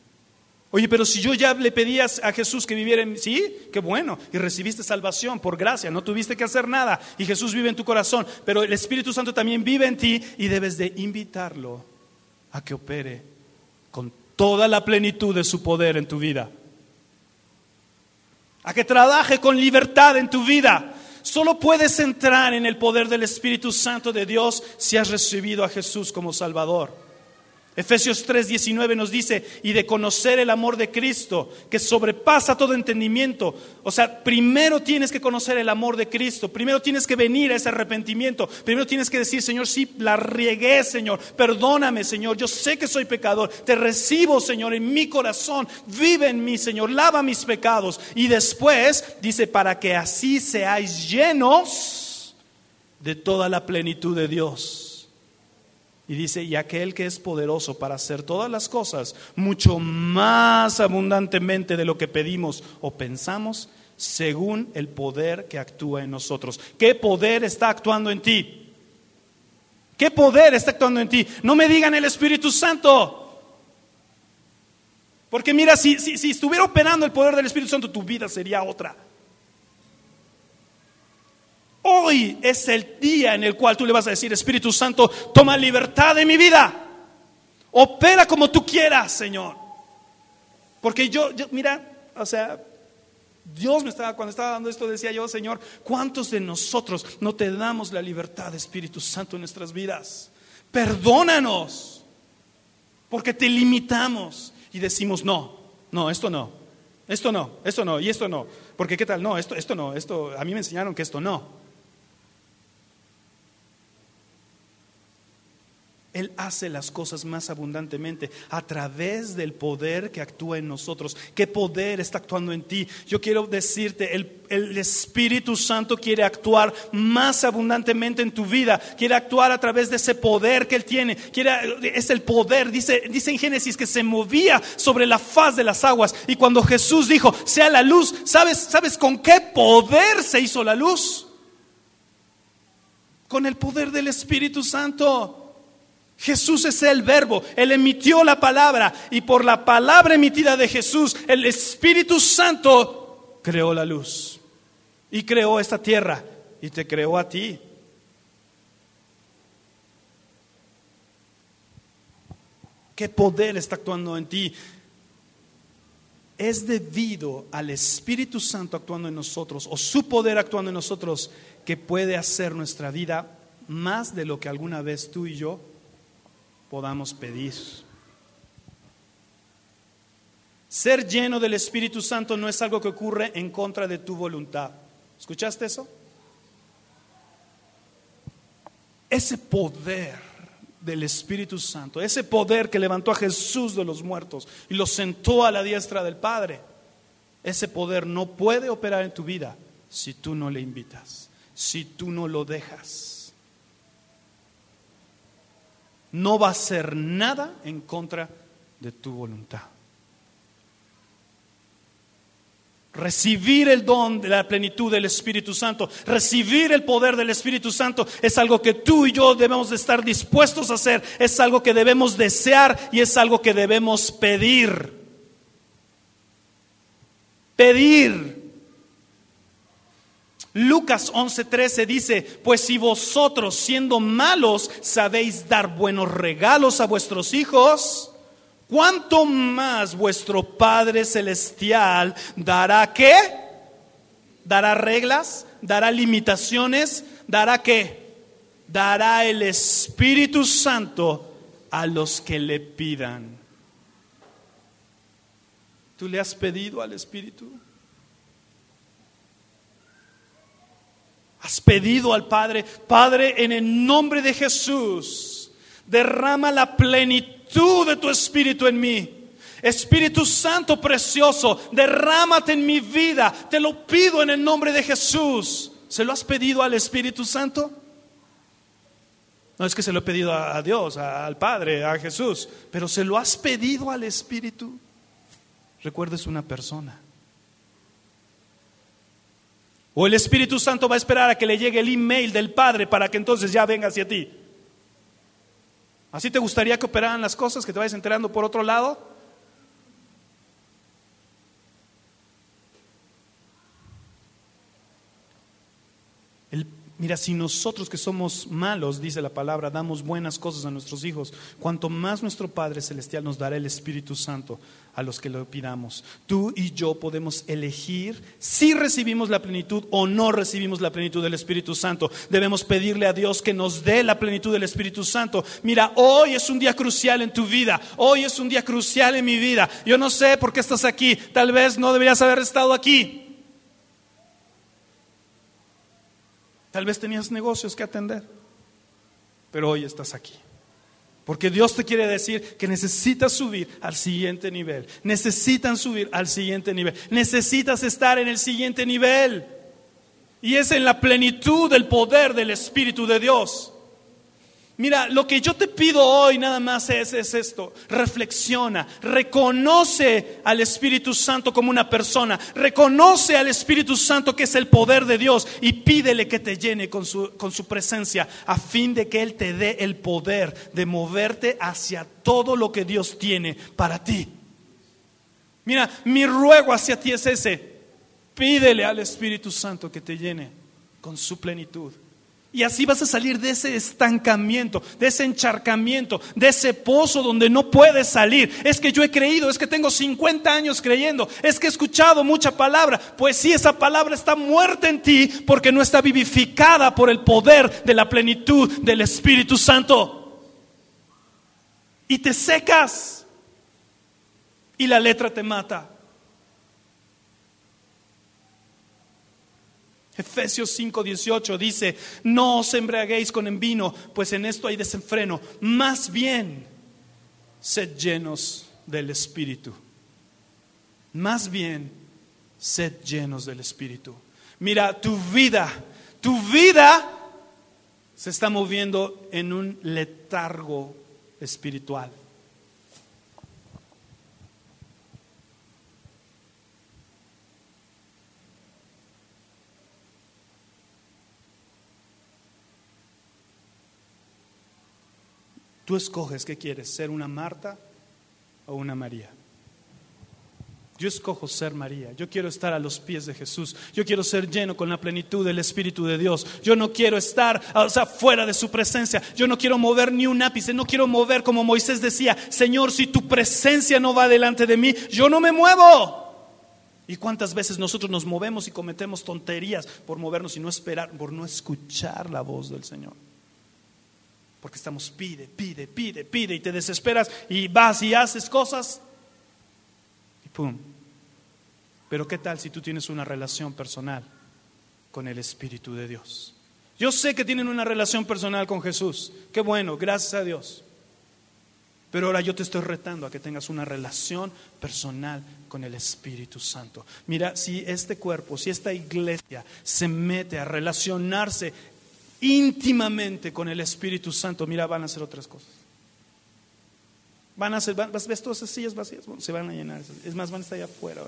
Oye, pero si yo ya le pedías a Jesús que viviera en sí, qué bueno, y recibiste salvación por gracia, no tuviste que hacer nada, y Jesús vive en tu corazón, pero el Espíritu Santo también vive en ti y debes de invitarlo a que opere con toda la plenitud de su poder en tu vida. A que trabaje con libertad en tu vida. Solo puedes entrar en el poder del Espíritu Santo de Dios si has recibido a Jesús como Salvador. Efesios 3:19 nos dice, y de conocer el amor de Cristo, que sobrepasa todo entendimiento. O sea, primero tienes que conocer el amor de Cristo, primero tienes que venir a ese arrepentimiento, primero tienes que decir, Señor, sí, la riegué, Señor, perdóname, Señor, yo sé que soy pecador, te recibo, Señor, en mi corazón, vive en mí, Señor, lava mis pecados. Y después dice, para que así seáis llenos de toda la plenitud de Dios. Y dice, y aquel que es poderoso para hacer todas las cosas mucho más abundantemente de lo que pedimos o pensamos, según el poder que actúa en nosotros. ¿Qué poder está actuando en ti? ¿Qué poder está actuando en ti? No me digan el Espíritu Santo. Porque mira, si, si, si estuviera operando el poder del Espíritu Santo, tu vida sería otra. Hoy es el día en el cual tú le vas a decir, Espíritu Santo, toma libertad de mi vida. Opera como tú quieras, Señor. Porque yo, mira, o sea, Dios me estaba, cuando estaba dando esto, decía yo, Señor, ¿cuántos de nosotros no te damos la libertad, Espíritu Santo, en nuestras vidas? Perdónanos, porque te limitamos y decimos, no, no, esto no, esto no, esto no, y esto no, porque qué tal, no, esto, esto no, esto, a mí me enseñaron que esto no. Él hace las cosas más abundantemente a través del poder que actúa en nosotros. ¿Qué poder está actuando en ti? Yo quiero decirte, el, Espíritu Santo quiere actuar más abundantemente en tu vida. Quiere actuar a través de ese poder que Él tiene. Quiere, es el poder, dice, dice en Génesis, que se movía sobre la faz de las aguas. Y cuando Jesús dijo, sea la luz, ¿sabes, ¿sabes con qué poder se hizo la luz? Con el poder del Espíritu Santo. Jesús es el verbo, Él emitió la palabra y por la palabra emitida de Jesús, el Espíritu Santo creó la luz y creó esta tierra y te creó a ti. ¿Qué poder está actuando en ti? Es debido al Espíritu Santo actuando en nosotros o su poder actuando en nosotros que puede hacer nuestra vida más de lo que alguna vez tú y yo podamos pedir. Ser lleno del Espíritu Santo no es algo que ocurre en contra de tu voluntad. ¿Escuchaste eso? Ese poder del Espíritu Santo, ese poder que levantó a Jesús de los muertos y lo sentó a la diestra del Padre, ese poder no puede operar en tu vida si tú no le invitas, si tú no lo dejas no va a hacer nada en contra de tu voluntad. Recibir el don de la plenitud del Espíritu Santo, recibir el poder del Espíritu Santo es algo que tú y yo debemos de estar dispuestos a hacer, es algo que debemos desear y es algo que debemos pedir. Pedir. Lucas 11:13 dice, pues si vosotros siendo malos sabéis dar buenos regalos a vuestros hijos, ¿cuánto más vuestro Padre Celestial dará qué? ¿Dará reglas? ¿Dará limitaciones? ¿Dará qué? Dará el Espíritu Santo a los que le pidan. ¿Tú le has pedido al Espíritu? Has pedido al Padre, Padre, en el nombre de Jesús, derrama la plenitud de tu Espíritu en mí. Espíritu Santo precioso, derrámate en mi vida. Te lo pido en el nombre de Jesús. ¿Se lo has pedido al Espíritu Santo? No es que se lo he pedido a, Dios, al Padre, a Jesús, pero se lo has pedido al Espíritu. Recuerdes una persona. O el Espíritu Santo va a esperar a que le llegue el email del Padre para que entonces ya venga hacia ti. ¿Así te gustaría que operaran las cosas, que te vayas enterando por otro lado? Mira, si nosotros que somos malos, dice la palabra, damos buenas cosas a nuestros hijos, cuanto más nuestro Padre Celestial nos dará el Espíritu Santo a los que lo pidamos. Tú y yo podemos elegir si recibimos la plenitud o no recibimos la plenitud del Espíritu Santo. Debemos pedirle a Dios que nos dé la plenitud del Espíritu Santo. Mira, hoy es un día crucial en tu vida, hoy es un día crucial en mi vida. Yo no sé por qué estás aquí, tal vez no deberías haber estado aquí. Tal vez tenías negocios que atender, pero hoy estás aquí. Porque Dios te quiere decir que necesitas subir al siguiente nivel. Necesitan subir al siguiente nivel. Necesitas estar en el siguiente nivel. Y es en la plenitud del poder del Espíritu de Dios. Mira, lo que yo te pido hoy nada más es, esto. Reflexiona, reconoce al Espíritu Santo como una persona, reconoce al Espíritu Santo que es el poder de Dios y pídele que te llene con su, con su presencia a fin de que Él te dé el poder de moverte hacia todo lo que Dios tiene para ti. Mira, mi ruego hacia ti es ese. Pídele al Espíritu Santo que te llene con su plenitud. Y así vas a salir de ese estancamiento, de ese encharcamiento, de ese pozo donde no puedes salir. Es que yo he creído, es que tengo 50 años creyendo, es que he escuchado mucha palabra. Pues sí, esa palabra está muerta en ti porque no está vivificada por el poder de la plenitud del Espíritu Santo. Y te secas y la letra te mata. Efesios 5:18 dice, no os embriaguéis con el vino, pues en esto hay desenfreno. Más bien, sed llenos del Espíritu. Más bien, sed llenos del Espíritu. Mira, tu vida, tu vida se está moviendo en un letargo espiritual. Tú escoges qué quieres, ser una Marta o una María. Yo escojo ser María. Yo quiero estar a los pies de Jesús. Yo quiero ser lleno con la plenitud del Espíritu de Dios. Yo no quiero estar o sea, fuera de su presencia. Yo no quiero mover ni un ápice. No quiero mover como Moisés decía, Señor, si tu presencia no va delante de mí, yo no me muevo. ¿Y cuántas veces nosotros nos movemos y cometemos tonterías por movernos y no esperar, por no escuchar la voz del Señor? Porque estamos pide, pide, pide, pide y te desesperas y vas y haces cosas y pum. Pero ¿qué tal si tú tienes una relación personal con el Espíritu de Dios? Yo sé que tienen una relación personal con Jesús. Qué bueno, gracias a Dios. Pero ahora yo te estoy retando a que tengas una relación personal con el Espíritu Santo. Mira, si este cuerpo, si esta iglesia se mete a relacionarse íntimamente con el Espíritu Santo, mira, van a hacer otras cosas. Van a hacer, ves todas esas sillas vacías, se van a llenar. Es más, van a estar allá afuera.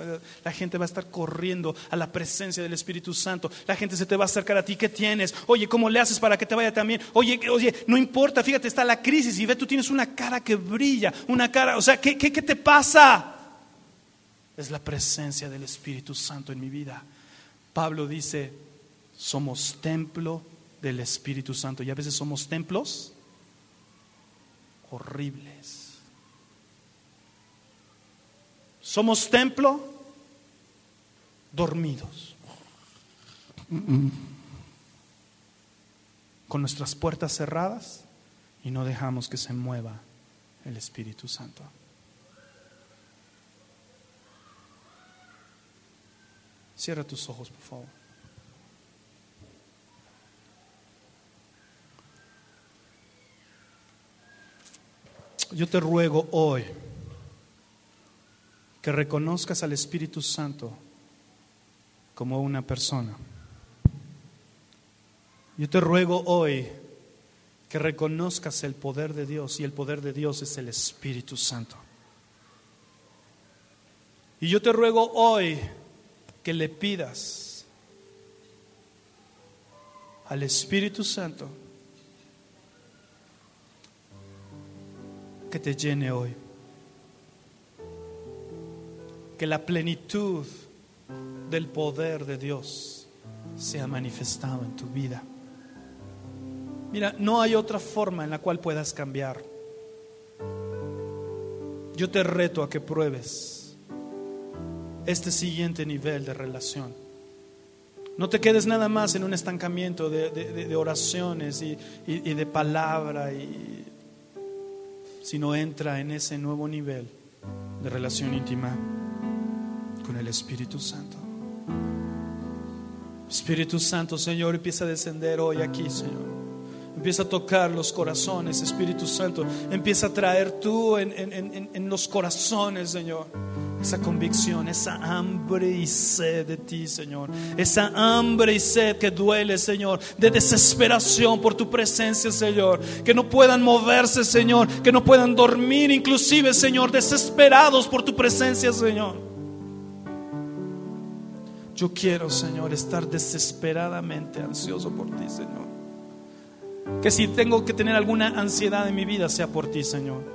La gente va a estar corriendo a la presencia del Espíritu Santo. La gente se te va a acercar a ti. ¿Qué tienes? Oye, ¿cómo le haces para que te vaya también? Oye, oye, no importa, fíjate, está la crisis y ve, tú tienes una cara que brilla, una cara, o sea, ¿qué, qué, qué te pasa? Es la presencia del Espíritu Santo en mi vida. Pablo dice, somos templo del Espíritu Santo. Y a veces somos templos horribles. Somos templo dormidos. Con nuestras puertas cerradas y no dejamos que se mueva el Espíritu Santo. Cierra tus ojos, por favor. Yo te ruego hoy que reconozcas al Espíritu Santo como una persona. Yo te ruego hoy que reconozcas el poder de Dios y el poder de Dios es el Espíritu Santo. Y yo te ruego hoy que le pidas al Espíritu Santo que te llene hoy. Que la plenitud del poder de Dios sea manifestado en tu vida. Mira, no hay otra forma en la cual puedas cambiar. Yo te reto a que pruebes este siguiente nivel de relación. No te quedes nada más en un estancamiento de, oraciones y, y de palabra y sino entra en ese nuevo nivel de relación íntima con el Espíritu Santo. Espíritu Santo, Señor, empieza a descender hoy aquí, Señor. Empieza a tocar los corazones, Espíritu Santo. Empieza a traer tú en, en los corazones, Señor esa convicción, esa hambre y sed de ti, Señor. Esa hambre y sed que duele, Señor, de desesperación por tu presencia, Señor. Que no puedan moverse, Señor. Que no puedan dormir, inclusive, Señor, desesperados por tu presencia, Señor. Yo quiero, Señor, estar desesperadamente ansioso por ti, Señor. Que si tengo que tener alguna ansiedad en mi vida, sea por ti, Señor.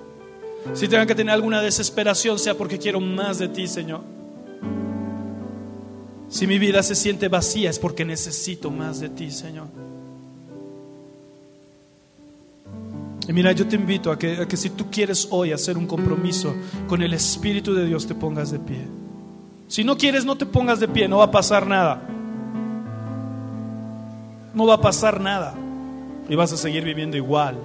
Si tengo que tener alguna desesperación, sea porque quiero más de ti, Señor. Si mi vida se siente vacía, es porque necesito más de ti, Señor. Y mira, yo te invito a que, a que si tú quieres hoy hacer un compromiso con el Espíritu de Dios, te pongas de pie. Si no quieres, no te pongas de pie, no va a pasar nada. No va a pasar nada. Y vas a seguir viviendo igual.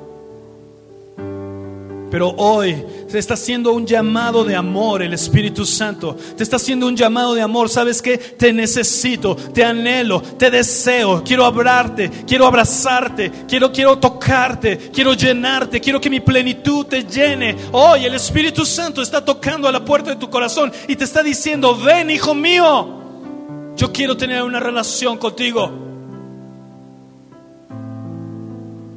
Pero hoy te está haciendo un llamado de amor el Espíritu Santo. Te está haciendo un llamado de amor. ¿Sabes qué? Te necesito, te anhelo, te deseo. Quiero hablarte, quiero abrazarte, quiero, quiero tocarte, quiero llenarte, quiero que mi plenitud te llene. Hoy el Espíritu Santo está tocando a la puerta de tu corazón y te está diciendo, ven hijo mío, yo quiero tener una relación contigo.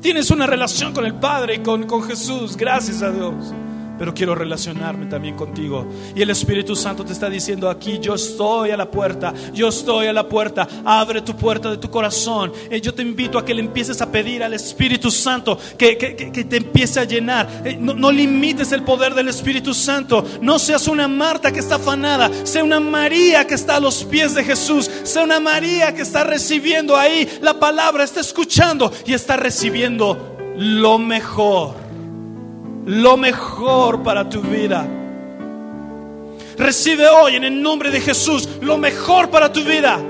Tienes una relación con el Padre y con, con Jesús, gracias a Dios pero quiero relacionarme también contigo. Y el Espíritu Santo te está diciendo aquí, yo estoy a la puerta, yo estoy a la puerta, abre tu puerta de tu corazón. Y eh, yo te invito a que le empieces a pedir al Espíritu Santo que, te empiece a llenar. Eh, no, no, limites el poder del Espíritu Santo, no seas una Marta que está afanada, sea una María que está a los pies de Jesús, sea una María que está recibiendo ahí la palabra, está escuchando y está recibiendo lo mejor lo mejor para tu vida. Recibe hoy en el nombre de Jesús lo mejor para tu vida.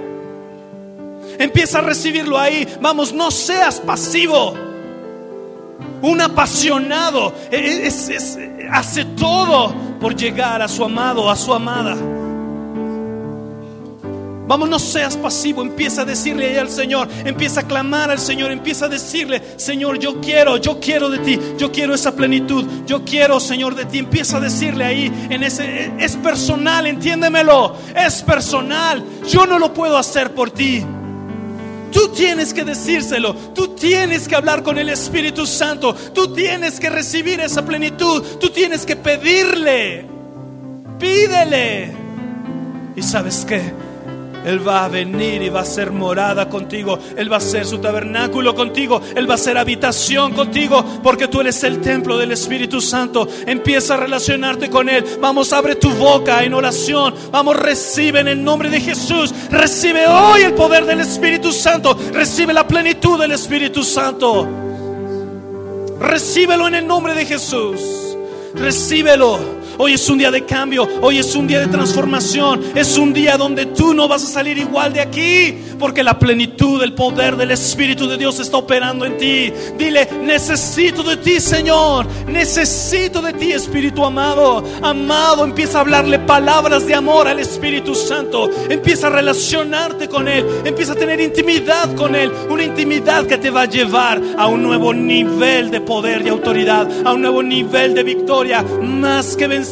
Empieza a recibirlo ahí. Vamos, no seas pasivo. Un apasionado e-, hace todo por llegar a su amado, a su amada. Vamos, no seas pasivo, empieza a decirle al Señor, empieza a clamar al Señor, empieza a decirle, Señor, yo quiero, yo quiero de ti, yo quiero esa plenitud, yo quiero, Señor, de ti. Empieza a decirle ahí, en ese, es personal, entiéndemelo, es personal, yo no lo puedo hacer por ti. Tú tienes que decírselo, tú tienes que hablar con el Espíritu Santo, tú tienes que recibir esa plenitud, tú tienes que pedirle, pídele. ¿Y sabes qué? Él va a venir y va a ser morada contigo. Él va a ser su tabernáculo contigo. Él va a ser habitación contigo porque tú eres el templo del Espíritu Santo. Empieza a relacionarte con Él. Vamos, abre tu boca en oración. Vamos, recibe en el nombre de Jesús. Recibe hoy el poder del Espíritu Santo. Recibe la plenitud del Espíritu Santo. Recíbelo en el nombre de Jesús. Recíbelo. Hoy es un día de cambio, hoy es un día de transformación, es un día donde tú no vas a salir igual de aquí, porque la plenitud, el poder del Espíritu de Dios está operando en ti. Dile, necesito de ti, Señor, necesito de ti, Espíritu amado. Amado, empieza a hablarle palabras de amor al Espíritu Santo, empieza a relacionarte con Él, empieza a tener intimidad con Él, una intimidad que te va a llevar a un nuevo nivel de poder y autoridad, a un nuevo nivel de victoria, más que vencedor.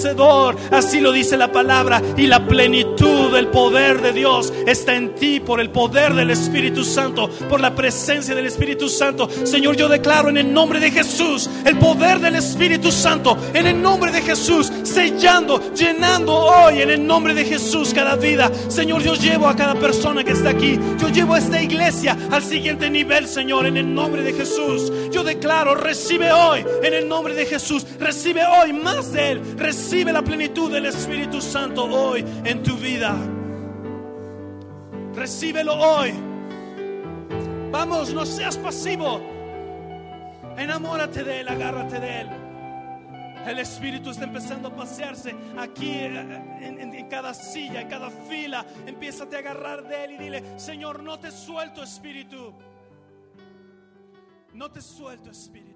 Así lo dice la palabra. Y la plenitud del poder de Dios está en ti por el poder del Espíritu Santo, por la presencia del Espíritu Santo. Señor, yo declaro en el nombre de Jesús el poder del Espíritu Santo, en el nombre de Jesús, sellando, llenando hoy en el nombre de Jesús cada vida. Señor, yo llevo a cada persona que está aquí, yo llevo a esta iglesia al siguiente nivel, Señor, en el nombre de Jesús. Yo declaro, recibe hoy en el nombre de Jesús, recibe hoy más de Él, recibe la plenitud del Espíritu Santo hoy en tu vida. Recíbelo hoy. Vamos, no seas pasivo. Enamórate de Él, agárrate de Él. El Espíritu está empezando a pasearse aquí eh, en cada silla, en cada fila. Empieza a agarrar de Él y dile, Señor, no te suelto, Espíritu. No te suelto, Espíritu.